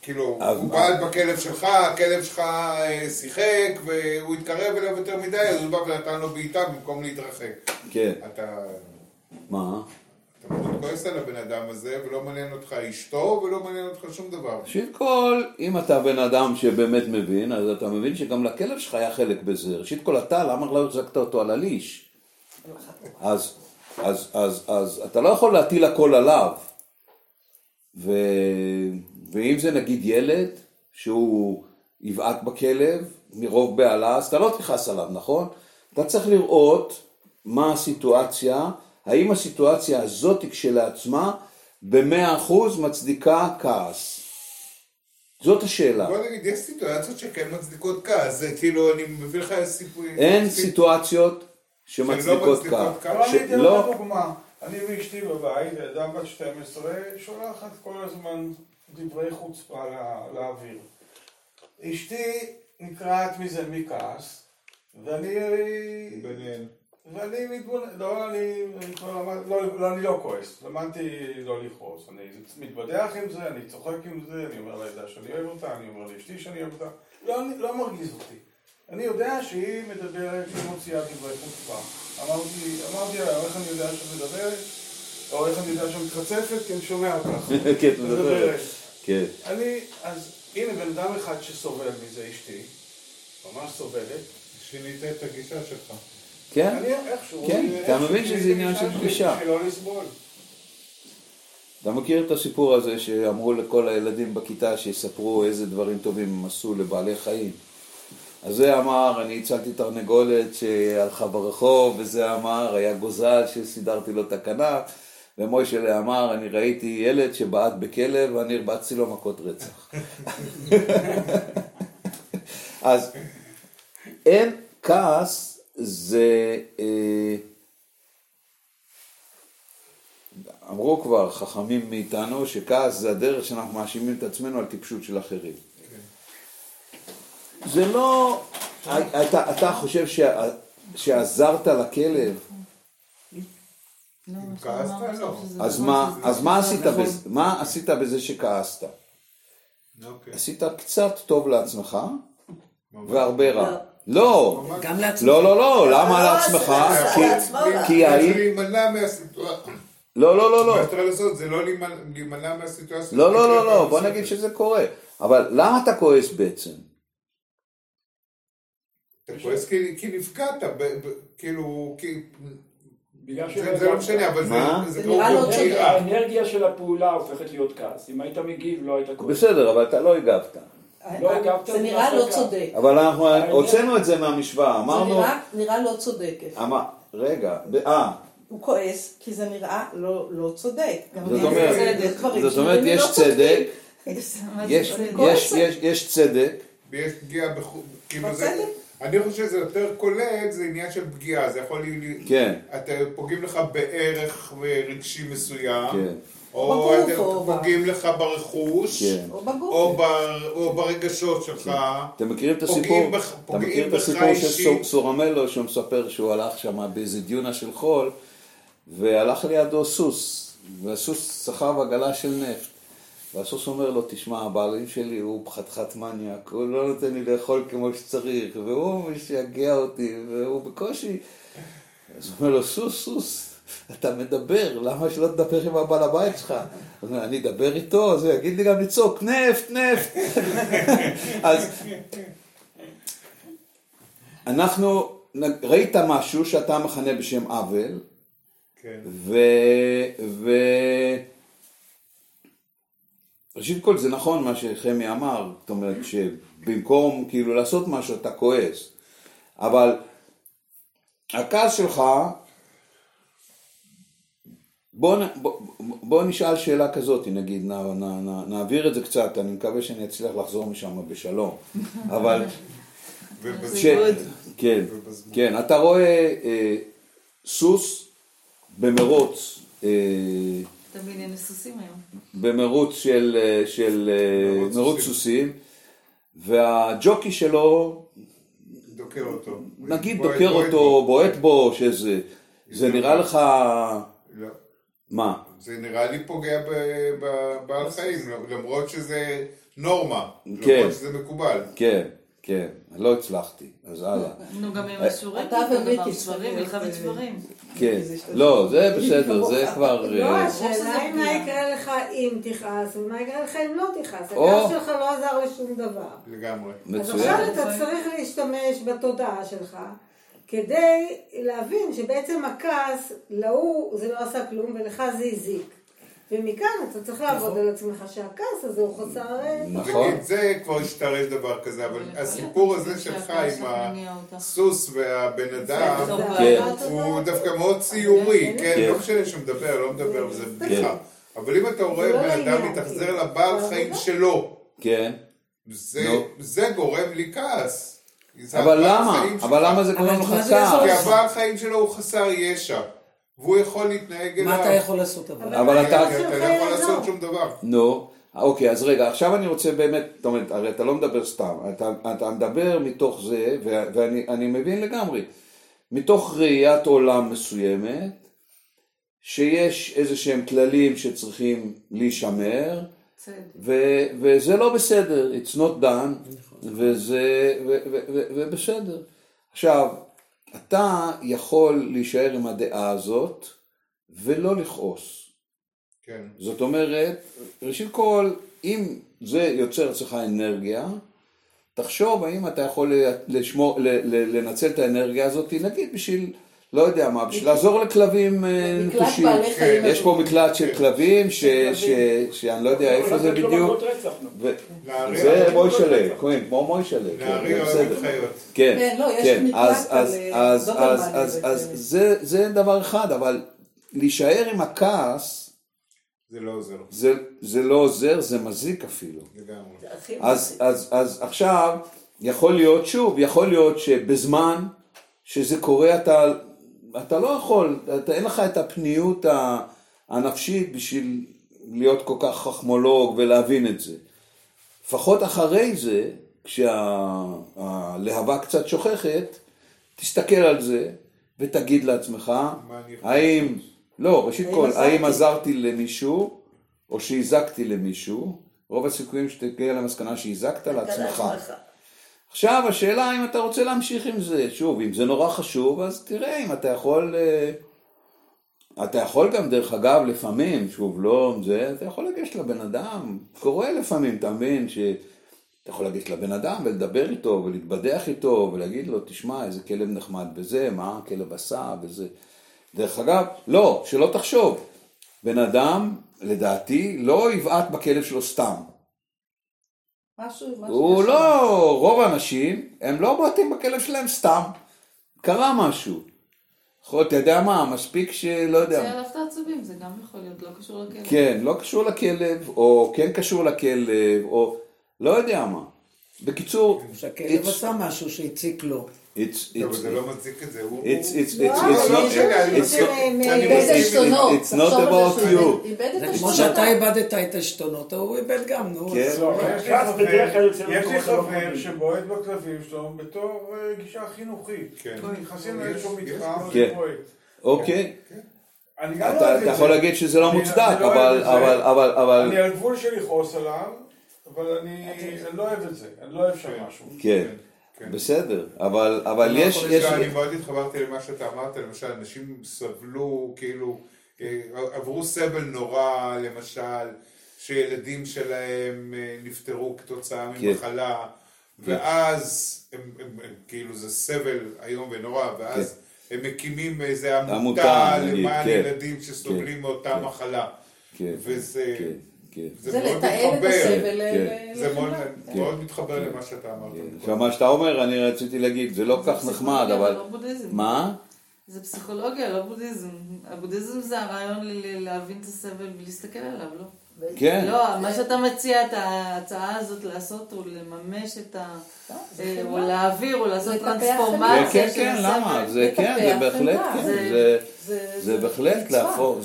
H: כאילו,
C: אז
H: הוא? בעט בכלב שלך, הכלב שלך אה, שיחק, והוא התקרב אליו יותר מדי, אז הוא בא ונתן לו בעיטה במקום להתרחק.
C: כן,
H: אתה...
C: מה?
H: אתה מאוד כועס על הבן אדם הזה, ולא מעניין אותך אשתו, ולא מעניין אותך שום דבר.
C: ראשית כל, אם אתה בן אדם שבאמת מבין, אז אתה מבין שגם לכלב שלך היה חלק בזה. ראשית כל אתה, למה לא החזקת אותו על הליש? אז, אז, אז, אז אתה לא יכול להטיל הכל עליו. ו, ואם זה נגיד ילד, שהוא יבעט בכלב מרוב בהלה, אז אתה לא תכעס עליו, נכון? אתה צריך לראות מה הסיטואציה, האם הסיטואציה הזאת כשלעצמה במאה אחוז מצדיקה כעס. זאת השאלה.
H: בוא נגיד, יש סיטואציות שכן מצדיקות כעס, זה כאילו, אני מביא לך סיפורים.
C: אין סיטואציות שמצדיקות
H: מצדיקות
C: כעס.
H: כעס.
B: אבל אני אתן
C: שלא-
B: לך דוגמה. אני ואשתי בבית, ילדה בת 12, שולחת כל הזמן דברי חוצפה לא- לאוויר. אשתי נקרעת מזה מכעס, ואני...
H: ביניהן.
B: ואני מתבונן, לא, אני, אני כבר למד, לא, לא, אני לא כועס, למדתי לא לכעוס, אני מתבדח עם זה, אני צוחק עם זה, אני אומר לילדה שאני אוהב אותה, אני אומר לאשתי שאני אוהב אותה, לא, אני, לא מרגיז אותי. אני יודע שהיא מדברת, שהיא מוציאה דברי חוצפה. אמרתי, אמרתי לה, איך אני יודע שאת מדברת? או איך אני יודע שאת מתחצפת? כי אני שומע אותך.
C: כן, את מדברת. כן.
B: אני, אז הנה בן אדם אחד שסובל מזה, אשתי, ממש סובלת.
H: שינית את הגישה שלך.
C: כן? כן, אתה מבין שזה עניין של
B: שלי
C: גישה.
B: בשביל לסבול.
C: אתה מכיר את הסיפור הזה שאמרו לכל הילדים בכיתה שיספרו איזה דברים טובים הם עשו לבעלי חיים? אז זה אמר, אני הצלתי תרנגולת שהלכה ברחוב, וזה אמר, היה גוזל שסידרתי לו הכנף, ומוישלה אמר, אני ראיתי ילד שבעט בכלב ואני הרבצתי לו מכות רצח. אז אין כעס זה, אה, אמרו כבר חכמים מאיתנו שכעס זה הדרך שאנחנו מאשימים את עצמנו על טיפשות של אחרים. זה לא, אתה, אתה חושב שעזרת לכלב,
G: לא,
H: כעסת? לא.
C: אז
G: דבר
C: מה,
G: שזה
C: אז מה
G: דבר
C: עשית
G: נכון.
C: בזה, מה עשית בזה שכעסת?
H: אוקיי.
C: עשית קצת טוב לעצמך והרבה רע. לא,
A: גם לעצמך.
C: לא, לא, לא, למה
D: לא,
C: לעצמך? כי- האם...
H: להימנע מהסיטואציה.
C: לא, לא, לא, לא.
H: מה שאתה לעשות זה לא להימנע- מהסיטואציה.
C: לא, לא, לא, לא, בוא נגיד שזה קורה. אבל למה אתה כועס בעצם?
H: אתה כועס כי כי נפגעת, כאילו, כי...
F: בגלל
H: זה זה לא משנה, אבל זה...
C: מה?
E: זה נראה לא צודק.
F: האנרגיה של הפעולה הופכת להיות כעס. אם היית מגיב, לא היית כועס.
C: בסדר, אבל אתה לא הגבת.
F: לא הגבת,
E: זה
F: זה
E: נראה
F: לא.
E: צודק.
C: אבל אנחנו הוצאנו את זה מהמשוואה,
E: זה
C: אמרנו...
E: נראה- נראה לא צודקת.
C: אמר, רגע, אה,
E: הוא כועס כי זה נראה לא לא צודק.
C: זאת אומרת-
E: צודק, יש
C: יש
E: לא צודקים.
C: צדק,
G: זה
C: יש-
G: צודק?
C: יש- יש- יש צדק,
H: ויש פגיעה בחוץ, כאילו זה... אני חושב שזה יותר קולט, זה עניין של פגיעה, זה יכול להיות...
C: כן.
H: אתה פוגעים לך בערך רגשי מסוים,
C: כן.
H: או
E: בגוף,
H: אתם
E: או ב-
H: פוגעים לך ברכוש,
C: כן.
E: או בגוף.
H: או ב- או ברגשות שלך.
C: אתם מכירים את
H: פוגעים
C: הסיפור?
H: בך-
C: אתה מכיר את הסיפור של סורמלו שהוא מספר שהוא הלך שם באיזה דיונה של חול והלך לידו סוס והסוס סחב עגלה של נפט והסוס אומר לו, תשמע, הבעלים שלי הוא חתיכת מניאק, הוא לא נותן לי לאכול כמו שצריך, והוא משגע אותי, והוא בקושי... אז הוא אומר לו, סוס, סוס, אתה מדבר, למה שלא תדבר עם הבעל הבית שלך? הוא אומר, אני אדבר איתו, אז הוא יגיד לי גם לצעוק, נפט, נפט. אז אנחנו, ראית משהו שאתה מכנה בשם עוול,
H: כן.
C: ו... ו... ראשית כל זה נכון מה שחמי אמר, זאת אומרת שבמקום כאילו לעשות משהו אתה כועס, אבל הכעס שלך, בוא, בוא, בוא נשאל שאלה כזאת, נגיד, נ, נ, נ, נעביר את זה קצת, אני מקווה שאני אצליח לחזור משם בשלום, אבל. ש... כן, כן, אתה רואה אה, סוס במרוץ, אה,
G: בענייני סוסים היום.
C: במרוץ של, אה, של אה,
H: מרוץ
C: מרוץ
H: סוסים.
C: והג'וקי שלו,
H: דוקר אותו.
C: נגיד
H: בועט-
C: דוקר
H: בועט
C: אותו,
H: בו.
C: בועט בו, שזה, זה נראה לך,
H: לא.
C: מה?
H: זה נראה לי פוגע ב- בבעל חיים, למרות שזה נורמה,
C: כן.
H: למרות שזה מקובל.
C: כן, כן, לא הצלחתי, אז הלאה.
G: נו, גם עם השיעורים,
E: אתה
G: אותו דבר,
E: ומיקי
G: ספרים, מלחמת ספרים.
C: כן, לא, זה בסדר, זה כבר...
I: לא,
C: אה,
I: השאלה היא מה. יקרה לך אם תכעס, ומה יקרה לך אם לא תכעס. הכעס שלך לא עזר לשום דבר.
H: לגמרי.
I: אז עכשיו. אתה צריך להשתמש בתודעה שלך, כדי להבין שבעצם הכעס, להוא זה לא עשה כלום ולך זה הזיק. ומכאן אתה צריך לעבוד על עצמך שהכעס הזה הוא חסר... אה,
C: נכון.
H: זה כבר השתרש דבר כזה, אבל הסיפור הזה שלך עם. הסוס והבן אדם,
G: טוב,
C: כן.
H: הוא דווקא מאוד ציורי, כן,
C: כן.
H: לא משנה שהוא מדבר, לא מדבר, זה
C: כן.
H: בדיחה. אבל אם אתה רואה
I: לא
H: בן אדם מתאכזר. לבעל חיים
I: עבודה.
H: שלו,
C: כן,
H: זה- גורם לי כעס.
C: אבל למה? אבל. למה זה קוראים לך
A: זה
C: כעס?
H: כי? הבעל חיים שלו הוא חסר ישע, והוא יכול להתנהג אליו.
A: מה אתה יכול לעשות אבל?
C: אבל אתה-
H: אתה לא יכול. לעשות שום דבר.
C: נו, אוקיי, אז רגע, עכשיו אני רוצה באמת, זאת אומרת, הרי אתה לא מדבר סתם, אתה, אתה מדבר מתוך זה, ו- ואני אני מבין לגמרי, מתוך ראיית עולם מסוימת, שיש איזה שהם כללים שצריכים להישמר. ו- וזה לא בסדר, it's not done, וזה, ו- ו- ו- ובסדר. עכשיו, אתה יכול להישאר עם הדעה הזאת, ולא לכעוס.
H: כן.
C: זאת אומרת, ראשית כל, אם זה יוצר אצלך אנרגיה, תחשוב האם אתה יכול לשמור, לנצל את האנרגיה הזאת, נגיד בשביל, לא יודע מה, בשביל לעזור לכלבים אה, נטושים.
E: בעלי חיים.
C: יש פה מקלט של כלבים,
E: של
C: ש- שאני לא יודע איפה זה בדיוק. זה מוישלה, כהן, כמו מוישלה, כן,
H: נהריה
C: בסדר.
H: חיות.
C: כן,
E: כן, לא, יש
C: כן,
E: מקלט
C: אז, אז, אז, אז, אז. אז זה, זה דבר אחד, אבל להישאר עם הכעס,
H: זה לא עוזר.
C: זה, זה לא עוזר, זה מזיק אפילו.
H: לגמרי.
C: אז,
D: מזיק.
C: אז, אז עכשיו, יכול להיות, שוב, יכול להיות שבזמן שזה קורה אתה, אתה לא יכול, אתה, אין לך את הפניות הנפשית בשביל להיות כל כך חכמולוג ולהבין את זה. לפחות אחרי זה, כשהלהבה קצת שוכחת, תסתכל על זה ותגיד לעצמך, האם, לא, ראשית כל,
I: עזרתי?
C: האם עזרתי למישהו, או שהזקתי למישהו, רוב הסיכויים שתגיע למסקנה שהזקת
D: אתה
C: לעצמך. עכשיו השאלה אם אתה רוצה להמשיך עם זה, שוב, אם זה נורא חשוב, אז תראה אם אתה יכול, אה, אתה יכול גם דרך אגב לפעמים, שוב, לא זה, אתה יכול לגשת לבן אדם, קורה לפעמים, אתה מבין, שאתה יכול לגשת לבן אדם ולדבר איתו ולהתבדח איתו ולהגיד לו, תשמע, איזה כלב נחמד בזה, מה הכלב עשה וזה. דרך אגב, לא, שלא תחשוב, בן אדם, לדעתי, לא יבעט בכלב שלו סתם.
E: משהו, משהו.
C: הוא לא, רוב האנשים, הם לא בועטים בכלב שלהם סתם. קרה משהו. יכול, אתה יודע מה, מספיק שלא
G: זה
C: יודע.
G: עליו את העצבים, זה גם יכול להיות לא קשור לכלב.
C: כן, לא קשור לכלב, או כן קשור לכלב, או לא יודע מה. בקיצור,
A: שהכלב עשה משהו שהציק לו.
C: It's-
H: לא,
C: it's-
H: זה לא
C: it's- it's-
I: לא,
C: it's-
I: אבל
C: it's not- it's not-. It's about
E: זה
C: you.
A: זה כמו. שאתה איבדת את העשתונות, הוא איבד גם, נו.
C: כן.
B: לא, יש לי חבר-. שבועט בכלבים שלו בתור אה, גישה חינוכית.
H: כן.
B: נכנסים
H: יש-
B: לאיזשהו מתחם
C: כן.
B: ובועט.
C: אוקיי.
B: אני גם לא
C: אתה יכול
B: זה.
C: להגיד שזה לא מוצדק,
B: לא
C: אבל,
B: אני על גבול של לכעוס עליו, אבל אני לא אוהב את זה. אני לא אוהב שם משהו.
C: כן,
H: כן.
C: בסדר, אבל, אבל
A: לא
C: יש, יש,
H: אני מאוד התחברתי למה שאתה אמרת, למשל, אנשים סבלו, כאילו, אה, עברו סבל נורא, למשל, שילדים שלהם אה, נפטרו כתוצאה
C: כן.
H: ממחלה, ואז הם, הם, הם, כאילו זה סבל איום ונורא, ואז הם מקימים איזה עמותה למען
C: כן.
H: ילדים שסובלים
C: כן,
H: מאותה
C: כן.
H: מחלה.
C: כן,
H: וזה
C: כן, כן.
H: זה
E: זה
H: מאוד
E: לתעל את
H: מתחבר.
E: הסבל
C: כן.
E: ל-
H: זה מאוד- מתחבר למה שאתה אמרת.
C: עכשיו מה שאתה אומר, אני רציתי להגיד, זה לא כך נחמד, אבל...
G: לא.
C: מה?
G: זה פסיכולוגיה, לא בודהיזם. הבודהיזם זה הרעיון להבין את הסבל ולהסתכל עליו, לא?
C: כן.
G: לא, מה שאתה מציע, את ההצעה הזאת לעשות, הוא לממש את ה... אה, או להעביר, או לעשות
C: כן,
G: טרנספורמציה
C: כן,
G: של
C: כן, למה? זה כן, זה בהחלט. כן,
G: זה-
C: בהחלט. להפוך,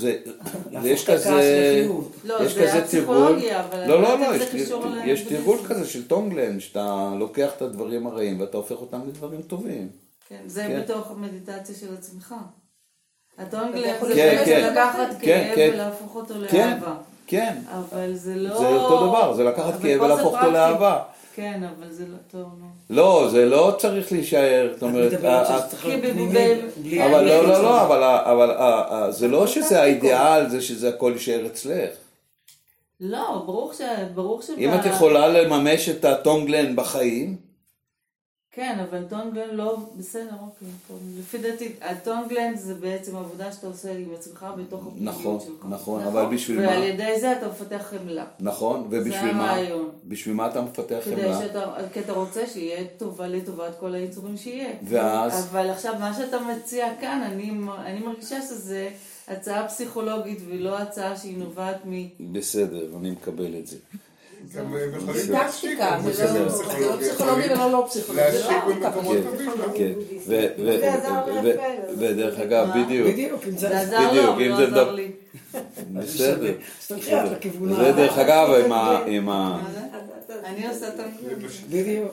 C: יש כזה.
G: לא,
C: יש
G: זה
C: כזה תרגול, לא, לא, לא,
G: זה
C: יש-. תרגול כזה של טונגלן, שאתה לוקח את הדברים הרעים ואתה הופך אותם לדברים טובים.
G: כן, זה
C: כן.
G: בתוך המדיטציה של עצמך. הטונגלן זה
C: כן, כן.
G: לקחת
C: כן,
G: כאב
C: כן.
G: ולהפוך אותו
C: כן,
G: לאהבה.
C: כן,
G: אבל זה לא...
C: זה אותו דבר, זה לקחת כאב ולהפוך אותו. לאהבה.
G: כן, אבל זה לא טוב.
C: לא, זה לא צריך להישאר, זאת
A: את
C: אומרת, אבל לא, לא. לא, אבל, זה לא שזה האידיאל, זה שזה הכל יישאר אצלך.
G: לא, ברור ש... ברור שב...
C: אם את יכולה לממש את הטונגלן בחיים,
G: כן, אבל טונגלן לא... בסדר, אוקיי. טוב. לפי דעתי, הטונגלן זה בעצם עבודה שאתה עושה עם עצמך בתוך הפנימיות
C: נכון,
G: שלך.
C: נכון, אבל בשביל מה?
G: ועל ידי זה אתה מפתח חמלה.
C: נכון, ובשביל
G: זה
C: מה?
G: הרעיון.
C: בשביל מה אתה מפתח
G: כדי
C: חמלה?
G: שאתה, כי אתה רוצה שיהיה טובה לטובת כל היצורים שיהיה.
C: ואז?
G: אבל עכשיו, מה שאתה מציע כאן, אני, אני מרגישה שזה הצעה פסיכולוגית ולא הצעה שהיא נובעת מ...
C: בסדר, אני מקבל את זה.
H: הם יכולים
E: טקטיקה,
H: גם
E: זה לא-
H: בסדר,
E: זה לא פסיכולוגי
H: יכולים
E: ולא לא פסיכולוגי. זה לא.
C: כן, ודרך אגב? בדיוק,
A: בדיוק, אם
G: זה
A: זה...
G: עזר לא לי.
C: בסדר. זה. דרך אגב עם ה-?
G: אני עושה את.
A: בדיוק.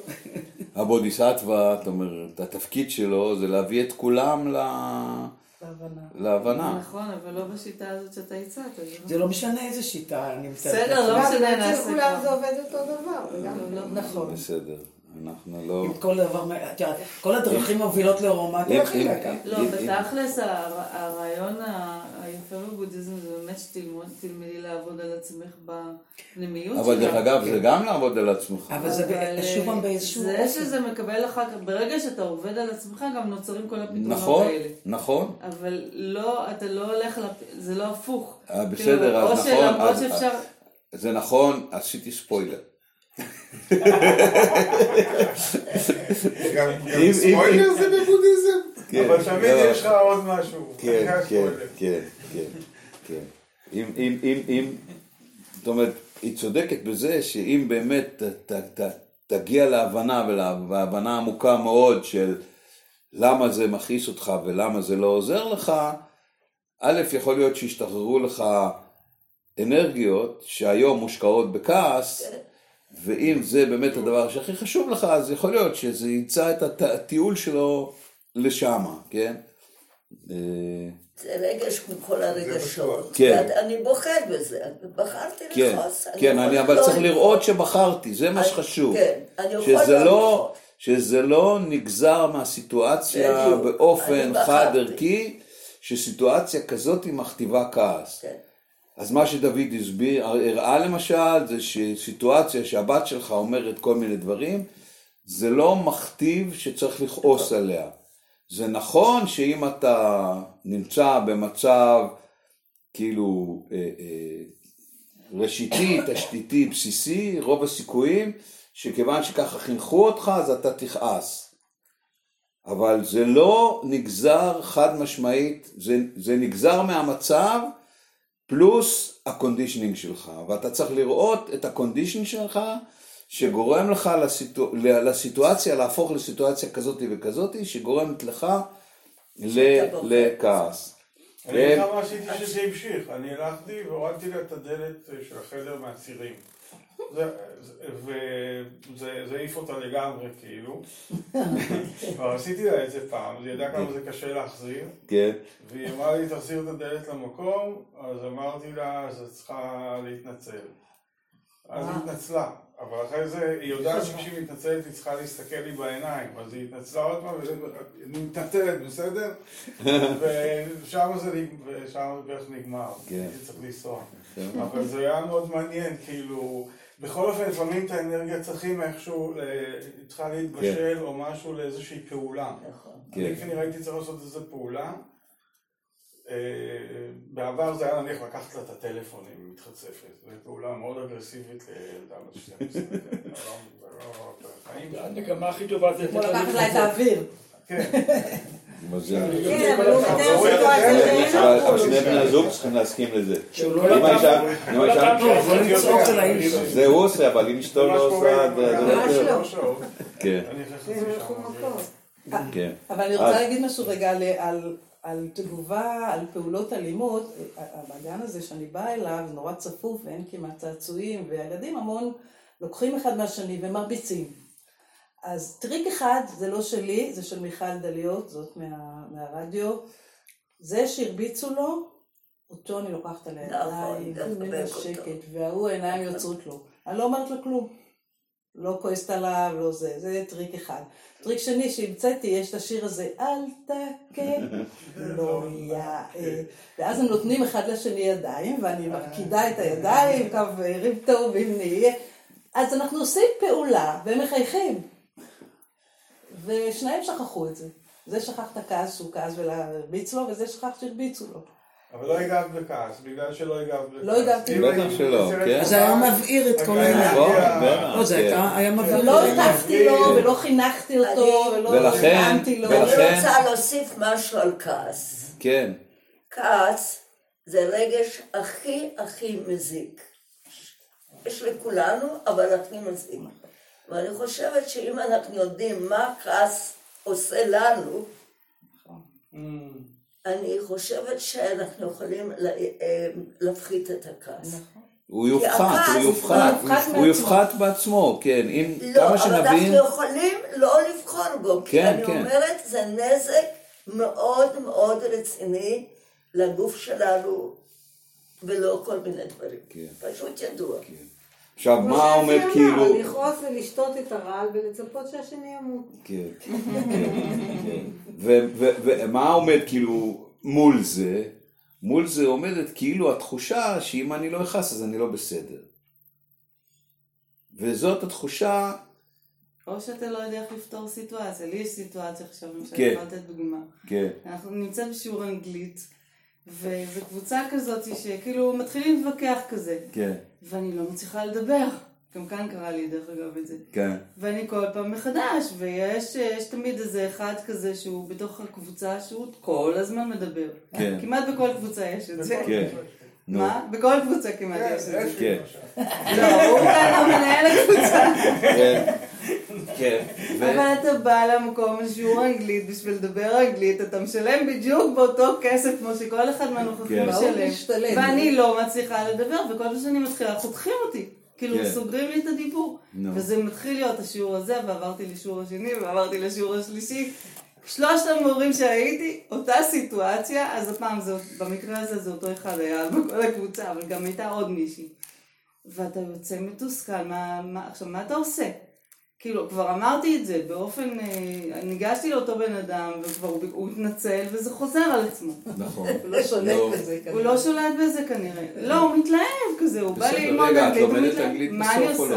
C: הבודיסטווה, זאת אומרת, התפקיד שלו זה להביא את כולם ל-
E: בהבנה.
C: להבנה.
G: נכון, אבל לא בשיטה הזאת שאתה הצעת. לא.
A: זה לא משנה איזה שיטה, אני מתארת
G: בסדר, לא. משנה,
I: אצל
G: נעשה
I: כולם זה
G: כבר.
I: עובד אותו דבר. וגם-
E: נכון.
C: בסדר, אנחנו לא...
A: עם כל דבר, את יודעת, כל הדרכים מובילות
C: אם-
A: הדרכים
C: אם-
A: לכאן?
G: לא,
C: אם-
G: בתכלס הר- הרעיון היפה בבודהיזם זה באמת שתלמוד, תלמדי לעבוד על עצמך בפנימיות שלך.
C: אבל דרך אגב, זה גם לעבוד על עצמך.
A: אבל זה ב- שוב פעם באיזשהו
G: זה. שזה מקבל אחר כך, ברגע שאתה עובד על עצמך גם נוצרים כל הפתרונות
C: נכון,
G: האלה.
C: נכון.
G: אבל לא, אתה לא הולך, זה לא הפוך.
C: אה, בסדר,
G: כאילו,
C: אז נכון,
G: שלמרות
C: אז-
G: שאפשר,
C: זה נכון, עשיתי ספוילר.
H: גם ספוילר זה בבודהיזם?
C: כן,
B: אבל תמיד
C: לא.
B: יש לך עוד משהו.
C: כן, כן. כן, כן, כן. אם, אם, אם, אם, זאת אומרת, היא צודקת בזה שאם באמת ת, ת, ת, תגיע להבנה ולה- והבנה עמוקה מאוד של למה זה מכעיס אותך ולמה זה לא עוזר לך, א', יכול להיות שישתחררו לך אנרגיות שהיום מושקעות בכעס, ואם זה באמת הדבר שהכי חשוב לך, אז יכול להיות שזה ימצא את הט- הטיול שלו לשמה, כן? אה,
D: זה רגש מכל הרגשות.
C: כן.
D: ואני בוחרת בזה, בחרתי
C: כן,
D: לכעוס. אני
C: כן, אני אבל
D: לא
C: צריך. לראות שבחרתי, זה מה
D: אני-
C: שחשוב.
D: כן, אני יכול
C: שזה
D: לא
C: לא. שזה לא נגזר מהסיטואציה באופן
D: אני בחרתי.
C: חד ערכי, שסיטואציה כזאת היא מכתיבה כעס.
D: כן.
C: אז מה שדוד הסביר, הראה למשל, זה שסיטואציה שהבת שלך אומרת כל מיני דברים, זה לא מכתיב שצריך לכעוס עליה. זה נכון שאם אתה נמצא במצב כאילו אה, אה, ראשיתי, תשתיתי, בסיסי, רוב הסיכויים שכיוון שככה חינכו אותך אז אתה תכעס. אבל זה לא נגזר חד משמעית, זה, זה נגזר מהמצב פלוס ה conditioning שלך, ואתה צריך לראות את ה conditioning שלך שגורם לך לסיטו, לסיטואציה להפוך לסיטואציה כזאת וכזאת שגורמת לך ל-. לכעס.
B: אני לך מה עשיתי שזה המשיך. אני הלכתי והורדתי לה את הדלת של החדר מהצירים. זה- זה- וזה זה העיף אותה לגמרי, כאילו. אבל עשיתי לה את זה פעם, היא ידעה כמה זה קשה להחזיר.
C: כן,
B: והיא אמרה לי, תחזיר את הדלת למקום, אז אמרתי לה, אז את צריכה להתנצל. אז היא התנצלה, אבל אחרי זה, היא יודעת שכשהיא מתנצלת היא צריכה להסתכל לי בעיניים, אז היא התנצלה עוד פעם, ואני מתנצלת, בסדר? ושם זה נג- ושם זה בערך נגמר,
C: כן.
B: צריך לנסוע. אבל זה היה מאוד מעניין, כאילו, בכל אופן, לפעמים את האנרגיה צריכים איכשהו, אה, היא צריכה להתבשל או משהו לאיזושהי פעולה. אני כנראה הייתי צריך לעשות איזו פעולה. אה, בעבר זה היה נניח לקחת לה את הטלפון אם היא מתחצפת. זו פעולה מאוד אגרסיבית לילדה בת 12.
F: הנקמה הכי טובה זה...
E: כמו לקחת לה את האוויר.
B: כן.
I: כן, אבל סיטואציה שאין לו
C: אבל שני בני הזוג צריכים להסכים לזה. אם האישה... אם האישה...
A: לא.
C: זה הוא עושה, אבל אם אשתו לא עושה... לא
I: ממש. לא.
B: לא.
C: כן,
I: כן.
E: אבל אני רוצה להגיד משהו רגע על, תגובה, על פעולות אלימות. הבגן הזה שאני באה אליו נורא צפוף ואין כמעט צעצועים, והילדים המון לוקחים אחד מהשני ומרביצים. אז טריק אחד, זה לא שלי, זה של מיכל דליות, זאת מה, מהרדיו. זה שהרביצו לו, אותו אני לוקחת על
D: נכון,
E: הידיים. בשקט, וההוא העיניים יוצאות לו. אני לא אומרת לו כלום. לא כועסת עליו, לא זה, זה טריק אחד. טריק שני שהמצאתי, יש את השיר הזה, אל תכה, לא יא... אה, ואז הם נותנים אחד לשני ידיים, ואני מרקידה את הידיים, קו ריב טוב, אם נהיה. אז אנחנו עושים פעולה, והם מחייכים. ושניהם שכחו את זה. זה שכח את הכעס שהוא כעס והרביץ לו, וזה שכח שהרביצו לו.
B: אבל לא הגבת בכעס, בגלל שלא הגבת בכעס.
E: לא הגבתי.
C: בטח
B: היית
C: שלא, כן.
A: אז זה היה מבעיר את כל העניין.
C: נכון, בטח.
A: לא, זה היה מבעיר העניין.
E: הטפתי לו, ולא חינכתי אותו, ולא נעמתי לו.
D: אני רוצה להוסיף משהו על כעס.
C: כן.
D: כעס זה רגש הכי הכי מזיק. יש לכולנו, אבל הכי מזיק. ואני חושבת שאם אנחנו יודעים מה כעס עושה לנו, אני חושבת שאנחנו יכולים אה, להפחית את הכעס.
C: הוא יופחת,
D: הכעס
C: הוא יופחת, הוא. יופחת בעצמו, כן, אם
D: לא,
C: כמה
D: אבל
C: שנבין,
D: אנחנו יכולים לא לבחור בו, כי
C: כן,
D: אני
C: כן.
D: אומרת, זה נזק מאוד מאוד רציני לגוף שלנו, ולא כל מיני דברים.
C: כן.
D: פשוט ידוע.
C: עכשיו
I: כמו
C: מה עומד כאילו,
I: אמר, לכעוס ולשתות את הרעל ולצפות שהשני ימות.
C: כן, כן, כן. ו- ו- ומה עומד כאילו מול זה? מול זה עומדת כאילו התחושה שאם אני לא אכעס אז אני לא בסדר. וזאת התחושה,
G: או שאתה לא יודע איך לפתור סיטואציה. לי יש סיטואציה עכשיו, למשל,
C: כן.
G: לתת דוגמה.
C: כן,
G: אנחנו נמצאים בשיעור אנגלית, וזו קבוצה כזאת שכאילו מתחילים להתווכח כזה,
C: כן,
G: ואני לא מצליחה לדבר. גם כאן קרה לי דרך אגב את זה.
C: כן,
G: ואני כל פעם מחדש, ויש יש תמיד איזה אחד כזה שהוא בתוך הקבוצה שהוא כל הזמן מדבר.
C: כן.
G: כמעט בכל קבוצה יש את זה.
C: כן, נו,
G: מה? בכל קבוצה כמעט יש את זה.
C: כן,
G: לא, הוא כאן המנהל הקבוצה.
C: כן,
G: אבל אתה בא למקום לשיעור אנגלית בשביל לדבר אנגלית, אתה משלם בדיוק באותו כסף כמו שכל אחד מהנוכחים
C: כן.
G: משלם. ואני לא מצליחה לדבר, וכל פעם שאני מתחילה, חותכים אותי. כאילו,
C: כן.
G: סוגרים לי את הדיבור. וזה מתחיל להיות השיעור הזה, ועברתי לשיעור השני, ועברתי לשיעור השלישי. שלושת המורים שהייתי, אותה סיטואציה, אז הפעם זה, במקרה הזה זה אותו אחד היה בכל הקבוצה, אבל גם הייתה עוד מישהי. ואתה יוצא מתוסכל, מה, מה, עכשיו מה אתה עושה? כאילו, כבר אמרתי את זה באופן, אה, ניגשתי לאותו בן אדם, וכבר הוא, הוא התנצל, וזה חוזר על עצמו.
C: נכון.
E: הוא לא שולט
C: לא.
E: בזה
G: הוא לא שולט בזה כנראה. לא, הוא מתלהב כזה, הוא בא
C: בסדר,
G: ללמוד
C: רגע, את
G: אנגלית, הוא
C: לומדת
G: מתלהב.
C: אנגלית
G: מה אני
C: בסוף או
G: עושה?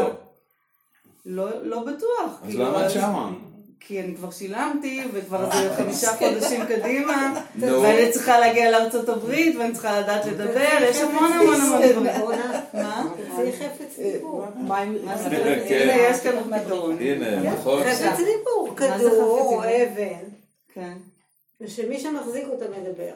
C: לא?
G: לא, לא בטוח.
C: אז
G: כאילו,
C: למה את שמה?
G: כי אני כבר שילמתי, וכבר זה חמישה חודשים קדימה. ואני צריכה להגיע לארצות הברית, ואני צריכה לדעת לדבר, יש המון המון המון דברים.
I: תמצאי חפץ דיבור.
E: מה
G: זה?
C: כן.
G: הנה, יש כאן פתרון.
C: הנה, נכון?
I: חפץ דיבור, כדור או אבן,
G: כן.
I: ושמי שמחזיק אותה מדבר.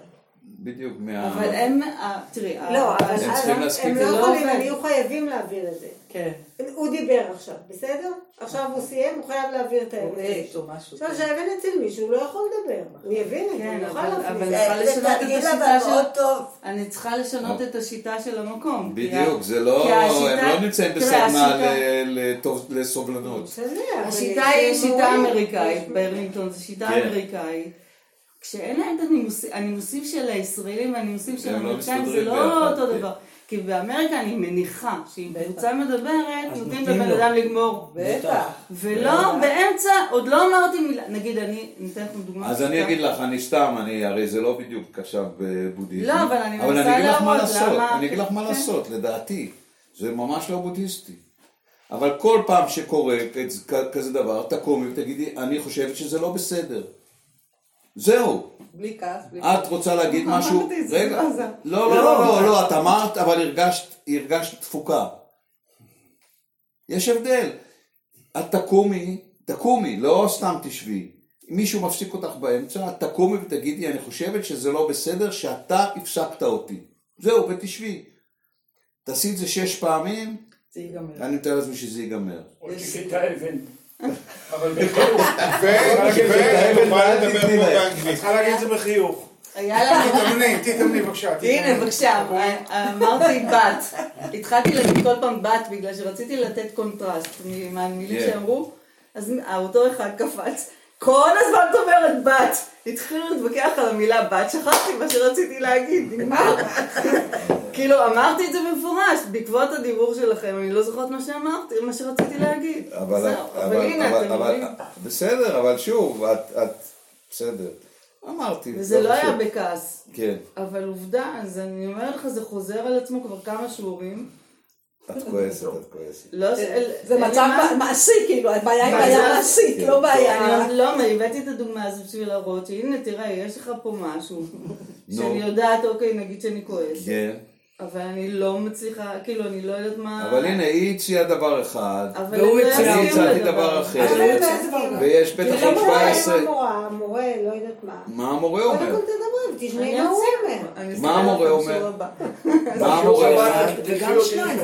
C: בדיוק מה...
G: אבל הם, אה, תראי,
I: לא,
G: אה,
I: אבל
C: הם
I: לא. יכולים,
G: לא
I: הם. יהיו חייבים להעביר את זה.
E: כן.
I: הוא דיבר עכשיו, בסדר? עכשיו הוא סיים, הוא חייב להעביר את.
E: אש או משהו.
I: עכשיו שהאבן אצל מישהו, הוא לא יכול לדבר. הוא יבין את זה,
G: כן,
I: הוא יוכל.
G: אבל-
D: זה
G: צריכה לשנות את השיטה של-. אני צריכה לשנות את השיטה של המקום.
C: בדיוק, זה לא, הם לא נמצאים בסדנה לטוב- לסובלנות.
G: השיטה היא שיטה. אמריקאית, ברלינגטון זו שיטה
C: כן.
G: אמריקאית. כשאין להם את הנימוסים, הנימוסים של הישראלים והנימוסים של
C: לא
G: האמריקאים זה לא אותו
C: כן.
G: דבר. כי באמריקה אני מניחה שאם קבוצה מדברת, נותנים לבן. אדם לגמור.
E: בטח.
G: ולא באמצע, עוד לא אמרתי מילה. נגיד, אני אתן לכם דוגמה.
C: אז אני. אגיד לך, אני סתם, אני, הרי זה לא בדיוק עכשיו בבודהיזם.
G: לא, אבל אני
C: אבל
G: מנסה
C: אני אגיד לך מה
G: להראות
C: לעשות,
G: למה-
C: אני אגיד לך מה
G: כן.
C: לעשות, לדעתי, זה ממש לא בודהיסטי. אבל כל פעם שקורה כזה דבר, תקומי ותגידי, אני חושבת שזה לא בסדר. זהו.
E: בלי כעס, בלי
C: את רוצה להגיד משהו? רגע.
E: לא.
C: לא, לא, לא, לא, לא, את אמרת, אבל הרגשת, הרגשת תפוקה. יש הבדל. את תקומי, תקומי, לא סתם תשבי. אם מישהו מפסיק אותך באמצע, את תקומי ותגידי, אני חושבת שזה לא בסדר שאתה הפסקת אותי. זהו, ותשבי. תעשי את זה שש פעמים,
E: זה ייגמר.
C: אני מתאר לעצמי שזה ייגמר.
F: או תקחי את האבן. אבל בחיוך.
B: צריכה להגיד את זה בחיוך.
G: היה לנו...
B: תתאמני, תתאמני בבקשה.
G: הנה, בבקשה, אמרתי בת. התחלתי להגיד כל פעם בת בגלל שרציתי לתת קונטרסט מהמילים. שאמרו, אז אותו אחד קפץ. כל הזמן את אומרת בת. התחילו להתווכח על המילה בת, שכחתי מה שרציתי להגיד, נגמר. כאילו, אמרתי את זה במפורש, בעקבות הדיבור שלכם, אני לא זוכרת מה שאמרתי, מה שרציתי להגיד.
C: אבל, אבל,
G: הנה,
C: אבל,
G: אתם רואים.
C: בסדר, אבל שוב, את, בסדר. אמרתי.
G: וזה לא היה
C: חשוב.
G: בכעס.
C: כן,
G: אבל עובדה, אז אני אומרת לך, זה חוזר על עצמו כבר כמה שיעורים.
C: את כועסת, את כועסת.
G: לא,
E: זה מצב מעשי, כאילו, הבעיה היא בעיה מעשית, לא בעיה...
G: אני לא, אני הבאתי את הדוגמה הזו בשביל להראות שהנה, תראה, יש לך פה משהו, שאני יודעת, אוקיי, נגיד שאני כועסת,
C: כן.
G: אבל אני לא מצליחה, כאילו, אני לא יודעת מה...
C: אבל הנה, היא הציעה דבר אחד,
G: אבל
A: והוא
G: לא
A: הציע-
C: אני הצעתי דבר. אחר.
I: אני לא יודעת מה.
C: ויש בטח עוד
I: המורה,
C: 17.
I: המורה, המורה, לא יודעת מה.
C: מה המורה
I: קודם
C: אומר?
I: תשמעי
G: אני
I: מה הוא. אומר.
C: מה המורה אומר? מה המורה אומר?
A: וגם שניים,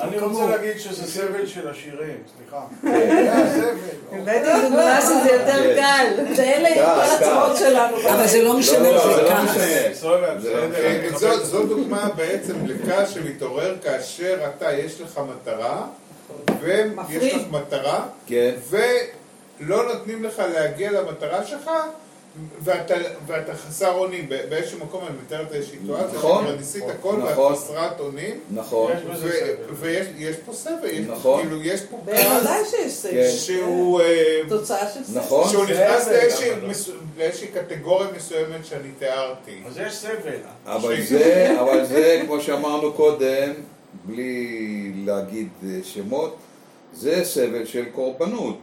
B: אני. רוצה להגיד שזה סבל של השירים, סליחה.
C: כן.
B: זה סבל.
G: הבאתי דוגמה שזה יותר
C: כן.
G: קל.
E: זה אלה עם כל הצרות. שלנו.
A: אבל זה לא משנה,
C: לא, לא,
A: זה
C: זה לא
H: אה, זו- דוגמה בעצם לכעס שמתעורר כאשר אתה, יש לך מטרה, ויש. לך מטרה,
C: כן.
H: ולא נותנים לך להגיע למטרה שלך, ואתה, ואתה חסר אונים. באיזשהו מקום אני מתאר את הסיטואציה,
C: נכון.
H: כבר ניסית הכל
C: נכון.
H: ואת חסרת אונים,
C: נכון.
H: ויש יש פה סבל, יש-
C: נכון.
H: כאילו יש פה
E: בוודאי
H: כעס
E: שיש סבל.
C: כן.
H: שהוא... אה,
E: תוצאה של סבל.
C: נכון.
H: שהוא נכנס
B: לא.
H: לאיזושהי קטגוריה מסוימת שאני תיארתי.
B: אז יש סבל.
C: אבל זה, אבל זה, כמו שאמרנו קודם, בלי להגיד אה, שמות, זה סבל של קורבנות.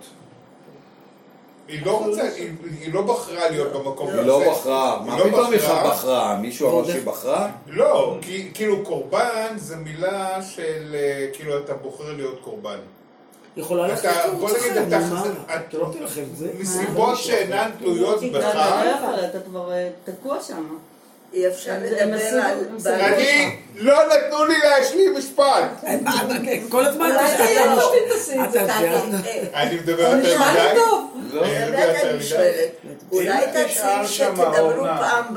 H: היא לא רוצה, היא- לא בחרה להיות במקום
C: היא לא
H: הזה.
C: בחרה. מה
H: לא
C: פתאום היא
H: בחרה.
C: מישהו אמר שהיא בחרה?
H: לא, כי כאילו קורבן זה מילה של אה, כאילו אתה בוחר להיות קורבן.
A: יכולה ללכת לערוץ
H: נגיד,
A: אחר,
H: אתה-
A: מה? לא תלך עם זה.
H: מסיבות שאינן תלויות
G: אתה
H: בך,
G: לא יכול, אתה כבר אה, תקוע שם.
D: אי אפשר לדבר על.
H: אני, לא נתנו לי להשלים משפט.
A: כל הזמן
E: לא.
D: אה,
H: אני מדבר יותר מדי.
C: לא.
H: אני
D: אני אולי
B: שם
D: שתדברו פעם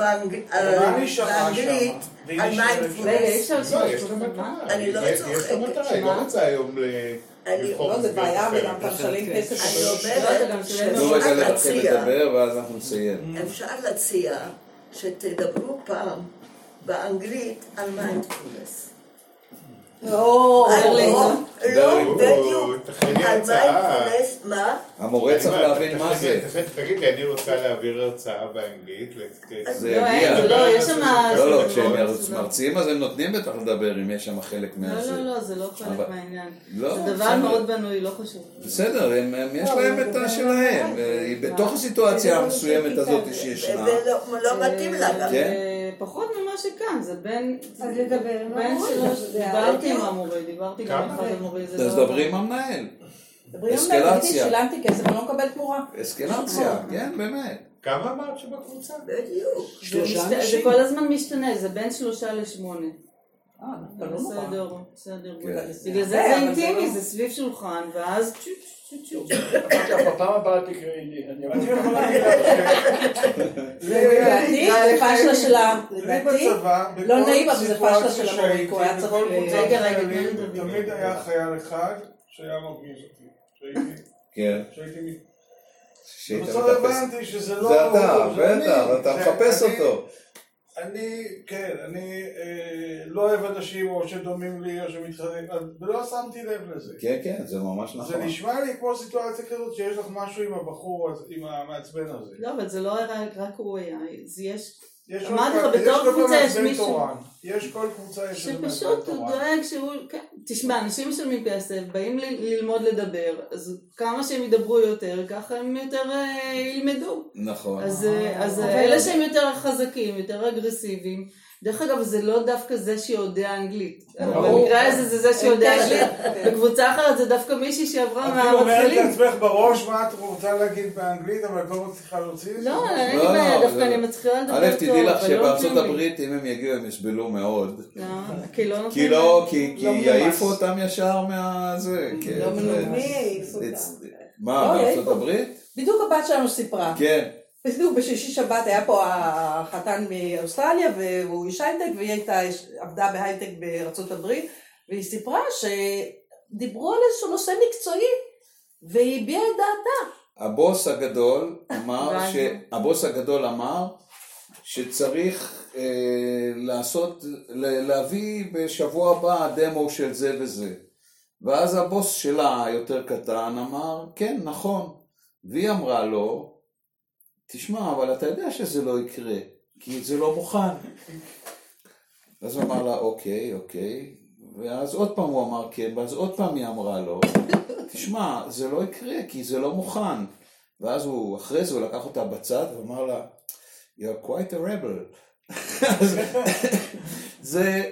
B: נשארה
D: באנגלית על מיינדפולנס.
H: לא. מטרה.
D: אני לא צוחקת.
H: היא לא רוצה היום
D: אני-
E: לא, זה בעיה,
H: אחרת.
E: וגם משלם כסף.
D: אני.
G: לא,
D: אומרת שאפשר להציע,
C: לדבר ואז אנחנו נסיים.
D: אפשר להציע שתדברו פעם באנגלית על מיינדפולנס. לא, לא,
H: או,
D: בדיוק.
H: תכיני
D: על
H: הרצאה.
D: מיינדפולנס, מה?
C: המורה צריך
H: אני אומר,
C: להבין מה זה.
H: תכף- תגיד לי, אני רוצה להעביר הרצאה באנגלית. ל-
C: זה
G: לא,
C: יגיע.
G: לא, יש שם...
C: לא, לא,
G: זה
C: כשהם
G: לא-
C: מרצים אז הם נותנים בטח לדבר אם יש שם חלק
G: לא,
C: מהזה.
G: לא, לא, זה לא חלק
C: אבל-
G: מהעניין.
C: לא,
G: זה דבר
C: בסדר.
G: מאוד בנוי, לא חשוב.
C: בסדר, הם, הם, יש להם את השלהם. אה, בתוך הסיטואציה המסוימת הזאת שישנה.
D: ולא לא מתאים לה גם.
G: פחות ממה שכאן, זה בין...
I: אז לדבר עם
G: בין
I: המורה.
G: דיברתי עם. המורה, דיברתי גם עם? אחד המורים, זה
C: אז
G: לא...
C: דברי עם המנהל. אסקלציה.
E: שילמתי כסף, אני לא מקבל תמורה.
C: אסקלציה, כן, באמת.
H: כמה אמרת שבקבוצה?
D: בדיוק.
G: זה
A: שלושה
G: משת- זה
A: אנשים.
G: כל הזמן משתנה, זה בין שלושה לשמונה.
E: אה, אתה לא.
G: בסדר, בסדר.
C: כן.
G: בגלל זה
E: זה
G: אינטימי,
E: לא-
G: זה סביב שולחן, ואז
F: כך בפעם הבאה תקראי לי. אני
B: אני
F: אמרתי
B: יכול להגיד לך
E: לדעתי, זה פשלה של ה... לדעתי, לא נעים, אבל זה פשלה של כי הוא היה צריך
G: רגע, רגע.
B: תמיד היה חייל אחד שהיה מרגיז אותי. שהייתי-
C: כן.
B: שהייתי בסוף. הבנתי שזה לא...
C: זה אתה. בטח, אתה מחפש אותו.
B: אני, כן, אני אה, לא אוהב אנשים או שדומים לי או שמתחרים, ולא שמתי לב לזה.
C: כן, כן, זה ממש
B: זה
C: נכון.
B: נשמע לי כמו סיטואציה כזאת שיש לך משהו עם הבחור, עם המעצבן הזה.
G: לא, אבל זה לא רק הוא היה, זה יש אמרתי לך, בתור
B: יש כל
G: קבוצה יש מישהו-.
B: יש כל קבוצה יש איזה
G: שפשוט הוא. דואג שהוא, כן, תשמע, אנשים משלמים כסף, באים ל- ללמוד לדבר, אז כמה שהם ידברו יותר, ככה הם יותר אה, ילמדו.
C: נכון.
G: אז, אז אה, אלה שהם יותר חזקים, יותר אגרסיביים, דרך אגב, זה לא דווקא זה שיודע אנגלית. במקרה הזה זה זה שיודע אנגלית, בקבוצה אחרת זה דווקא מישהי שעברה
B: את כאילו אומרת
G: מהמתחילים.
B: לעצמך בראש מה את רוצה להגיד באנגלית, אבל את לא מצליחה להוציא את זה?
G: לא, אין לי
C: לא,
G: בעיה,
C: לא,
G: דווקא אני מצליחה לדבר
C: א',
G: טוב,
C: תדעי לך
G: לא
C: שבארצות
G: לי.
C: הברית, אם הם יגיעו, הם יסבלו מאוד.
G: לא, כי לא נותנים
C: כי לא,
G: לי.
C: כי
E: לא.
C: יעיפו אותם ישר מהזה. כן,
E: לא
C: זה-
E: מנומס.
I: מי העיף אותם?
C: מה,
E: לא,
C: בארצות
E: יעיפו.
C: הברית?
E: בדיוק הבת שלנו סיפרה.
C: כן.
E: בדיוק בשישי שבת היה פה החתן מאוסטרליה והוא איש הייטק והיא הייתה, עבדה בהייטק בארצות הברית והיא סיפרה שדיברו על איזשהו נושא מקצועי והיא הביעה את דעתה.
C: הבוס הגדול אמר? ש... הבוס הגדול אמר שצריך אה, לעשות, ל- להביא בשבוע הבא דמו של זה וזה. ואז הבוס שלה, היותר קטן, אמר, כן, נכון. והיא אמרה לו, תשמע, אבל אתה יודע שזה לא יקרה, כי זה לא מוכן. אז הוא אמר לה, אוקיי, אוקיי. ואז עוד פעם הוא אמר כן, ואז עוד פעם היא אמרה לו, תשמע, זה לא יקרה, כי זה לא מוכן. ואז הוא, אחרי זה הוא לקח אותה בצד ואמר לה, you're quite a rebel. זה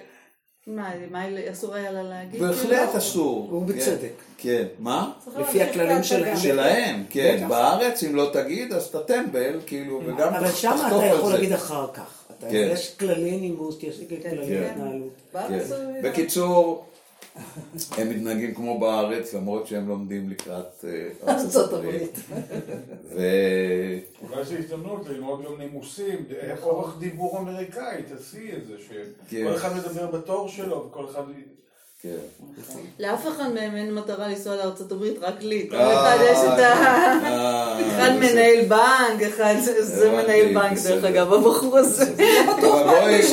G: מה, אסור היה לה להגיד?
C: בהחלט אסור.
A: והוא
C: כן,
A: בצדק.
C: כן, מה?
A: לפי הכללים שלהם.
C: שלהם, כן. בארץ, אם לא תגיד, אז אתה טמבל, כאילו, וגם
A: אבל
C: תח-
A: שם
C: תחטוף
A: אתה
C: על
A: יכול
C: זה.
A: להגיד אחר כך. אתה-
C: כן.
A: יש כללי נימוס, יש כללי
C: כן.
A: התנהלות.
C: כן.
E: הוא-
C: בקיצור, הם מתנהגים כמו בארץ, למרות שהם לומדים לקראת אה,
E: ארצות הברית.
C: ו-
B: אולי זו הזדמנות ללמוד גם נימוסים, אורך דיבור אמריקאי, תעשי את זה,
C: כן.
B: שכל אחד מדבר בתור שלו, וכל אחד...
G: לאף אחד מהם אין מטרה לנסוע לארצות הברית, רק לי. כל
C: אה,
G: אחד יש את ה...
C: אה,
G: אחד
C: בסדר.
G: מנהל בנק, אחד זה- מנהל בנק, דרך. אגב, הבחור הזה.
C: אבל בואי-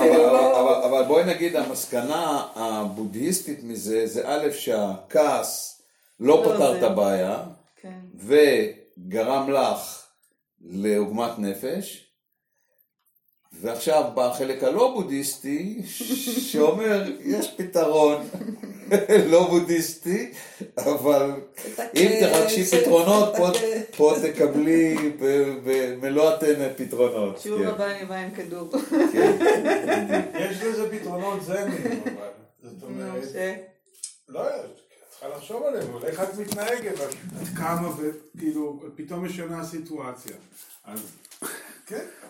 C: אבל-
E: לא-
C: אבל- בואי נגיד, המסקנה הבודהיסטית מזה, זה א', שהכעס לא
G: לא,
C: פתר את הבעיה,
G: כן.
C: וגרם לך לעוגמת נפש, ועכשיו בא החלק הלא בודהיסטי, שאומר, יש פתרון לא בודהיסטי, אבל אם תחדשי
E: ש-
C: פתרונות, פה- תקבלי ב- במלוא הטנא פתרונות.
G: שיעור
C: כן,
G: הבא אני באה עם כדור.
C: כן.
B: יש לזה פתרונות זנים, אבל... זאת אומרת... לא, את צריכה לחשוב עליהם, אבל איך את מתנהגת, את קמה וכאילו, פתאום משנה הסיטואציה. אז כן,